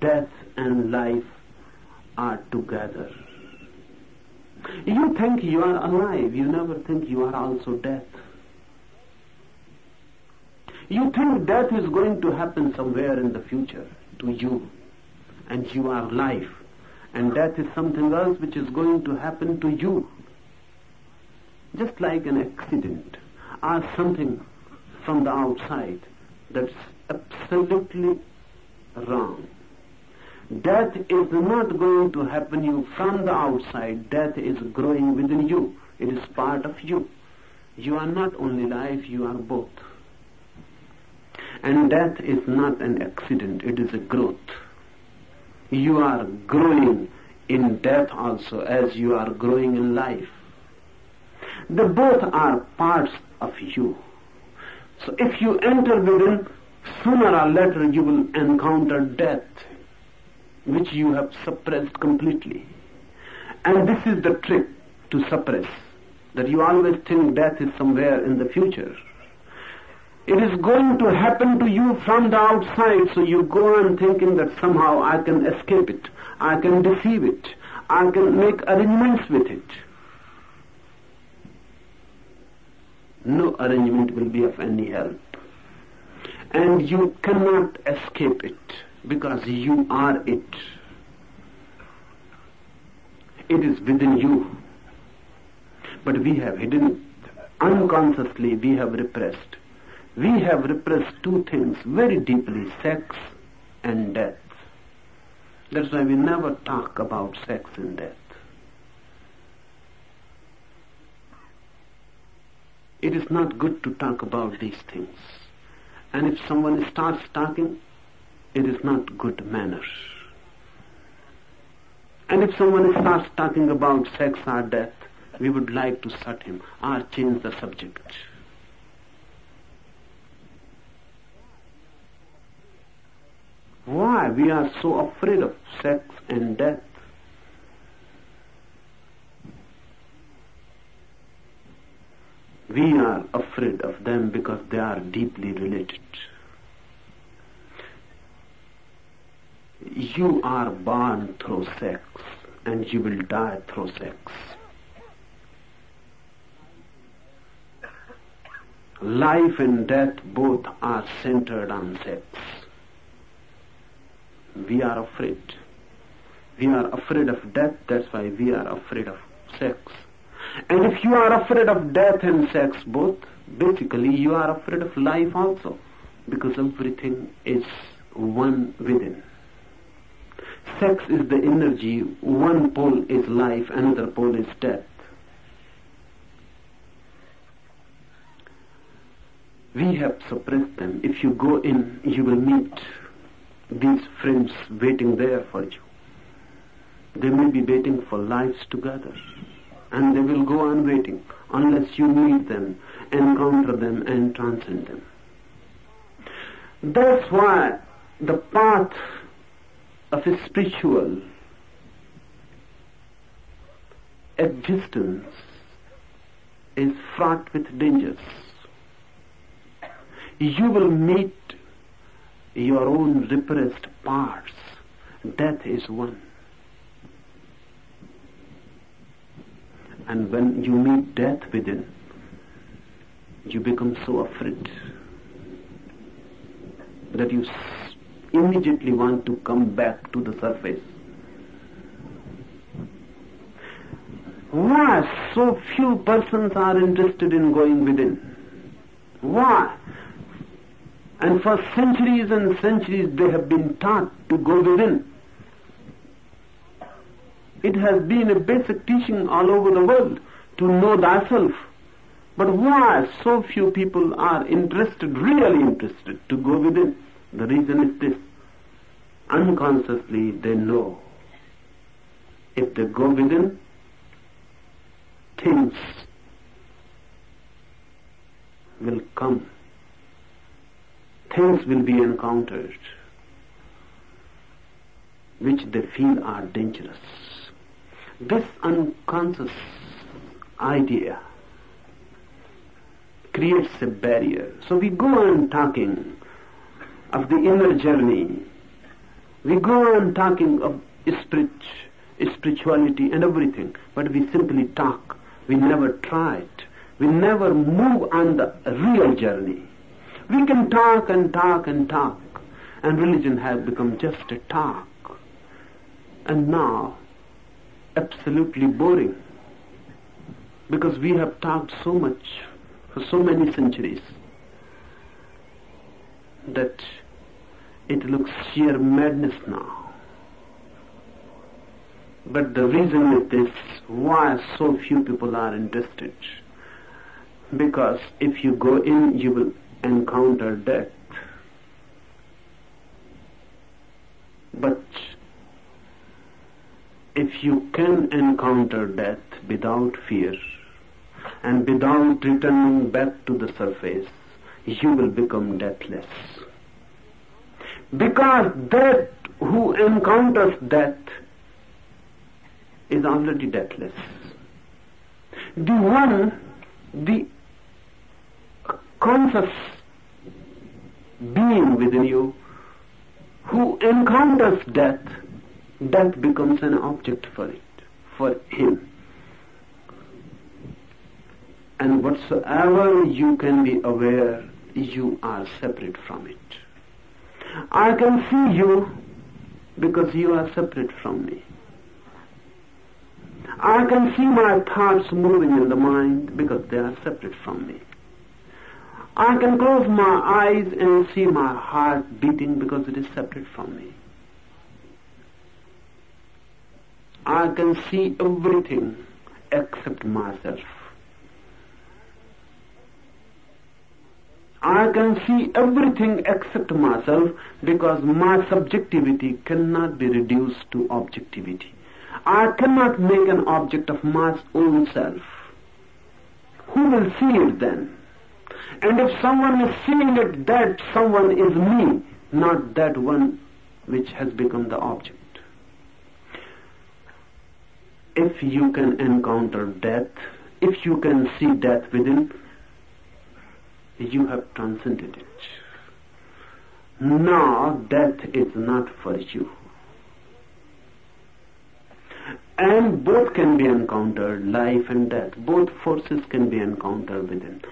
death and life are together. You think you are alive, you never think you are also death. You think death is going to happen somewhere in the future to you, and you are life, and death is something else which is going to happen to you. Just like an accident or something from the outside that's absolutely wrong. Death is not going to happen you from the outside. Death is growing within you. It is part of you. You are not only life, you are both. And death is not an accident, it is a growth. You are growing in death also as you are growing in life. The both are parts of you. So if you enter within, sooner or later you will encounter death which you have suppressed completely. And this is the trick to suppress, that you always think death is somewhere in the future. It is going to happen to you from the outside, so you go on thinking that somehow I can escape it, I can deceive it, I can make arrangements with it. No arrangement will be of any help. And you cannot escape it because you are it. It is within you. But we have hidden. Unconsciously we have repressed. We have repressed two things very deeply, sex and death. That's why we never talk about sex and death. It is not good to talk about these things. And if someone starts talking, it is not good manners. And if someone starts talking about sex or death, we would like to shut him or change the subject. Why we are so afraid of sex and death? We are afraid of them because they are deeply related. You are born through sex and you will die through sex. Life and death both are centered on sex. We are afraid. We are afraid of death, that's why we are afraid of sex. And if you are afraid of death and sex both, basically you are afraid of life also, because everything is one within. Sex is the energy, one pole is life, another pole is death. We have suppressed them. If you go in, you will meet these friends waiting there for you. They may be waiting for lives together. And they will go on waiting unless you meet them, encounter them, and transcend them. That's why the path of a spiritual existence is fraught with dangers. You will meet your own repressed parts. Death is one. And when you meet death within, you become so afraid that you immediately want to come back to the surface. Why so few persons are interested in going within? Why? And for centuries and centuries they have been taught to go within. It has been a basic teaching all over the world to know thyself. But why so few people are interested, really interested, to go within? The reason is this. Unconsciously they know if they go within, things will come. Things will be encountered which they feel are dangerous. This unconscious idea creates a barrier. So we go on talking of the inner journey. We go on talking of spirit, spirituality and everything, but we simply talk. We never try it. We never move on the real journey. We can talk and talk and talk, and religion has become just a talk. And now, absolutely boring, because we have talked so much for so many centuries that it looks sheer madness now. But the reason is this, why so few people are interested. Because if you go in, you will encounter death. But if you can encounter death without fear and without returning back to the surface, you will become deathless. Because that who encounters death is already deathless. The one, the conscious being within you who encounters death, death becomes an object for it, for him. And whatsoever you can be aware, you are separate from it. I can see you because you are separate from me. I can see my thoughts moving in the mind because they are separate from me. I can close my eyes and see my heart beating because it is separate from me. I can see everything except myself. I can see everything except myself because my subjectivity cannot be reduced to objectivity. I cannot make an object of my own self. Who will see it then? And if someone is seeing it, that someone is me, not that one which has become the object. If you can encounter death, if you can see death within, you have transcended it. Now death is not for you. And both can be encountered, life and death. Both forces can be encountered within.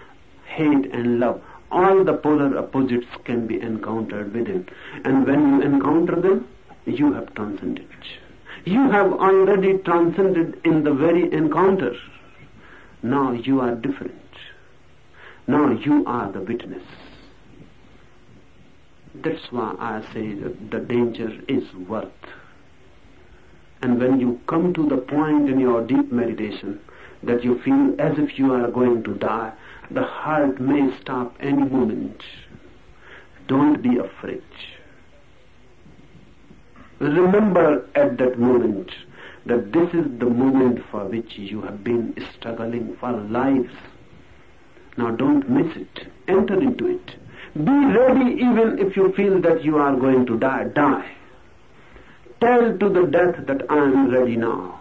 Hate and love. All the polar opposites can be encountered within. And when you encounter them, you have transcended. You have already transcended in the very encounter. Now you are different. Now you are the witness. That's why I say that the danger is worth. And when you come to the point in your deep meditation that you feel as if you are going to die, the heart may stop any moment. Don't be afraid. Remember at that moment that this is the moment for which you have been struggling for lives. Now don't miss it. Enter into it. Be ready even if you feel that you are going to die. Die. Tell to the death that I am ready now.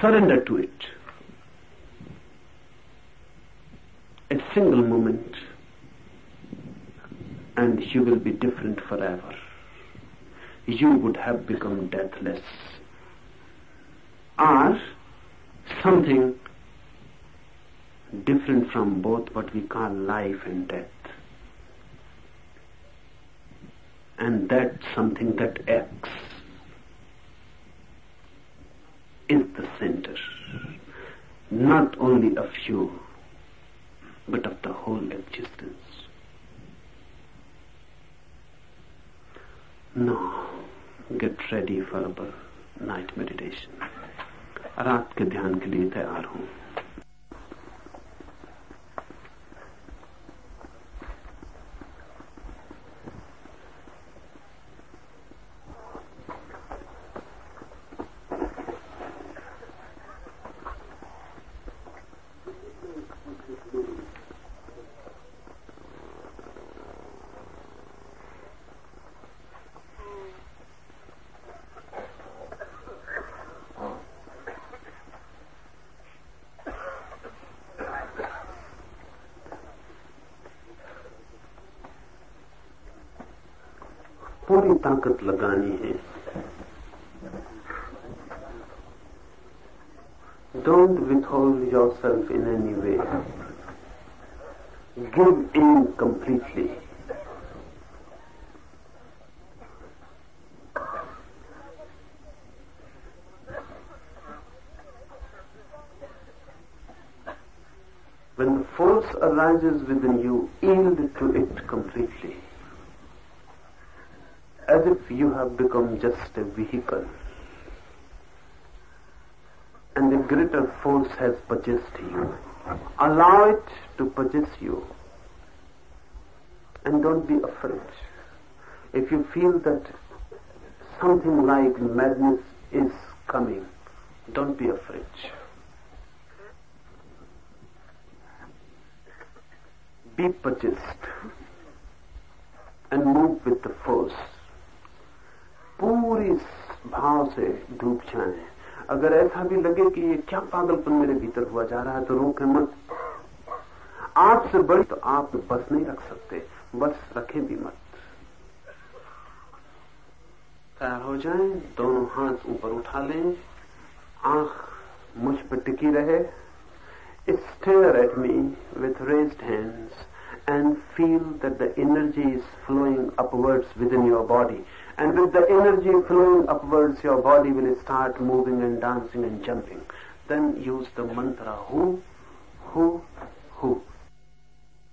Surrender to it. A single moment and you will be different forever you would have become deathless. Or something different from both what we call life and death. And that something that acts is the center, not only of you, but of the whole existence. Now, get ready for our night meditation. रात के ध्यान के लिए तैयार हूं arises within you, yield to it completely as if you have become just a vehicle. And a greater force has possessed you. Allow it to possess you. And don't be afraid. If you feel that something like madness is coming, don't be afraid. Possessed and move with the force. पूरी भाव से डूब जाए। अगर ऐसा भी लगे कि ये क्या पागलपन मेरे भीतर हुआ जा रहा है तो रोके मत। आपसे बड़ी तो आप बस नहीं रख सकते। बस रखे भी मत। तैयार हो जाएँ, दोनों हाथ ऊपर उठा लें। आँख मुझ पर टिकी रहे। Stare at me with raised hands and feel that the energy is flowing upwards within your body. And with the energy flowing upwards, your body will start moving and dancing and jumping. Then use the mantra Hu, Hu,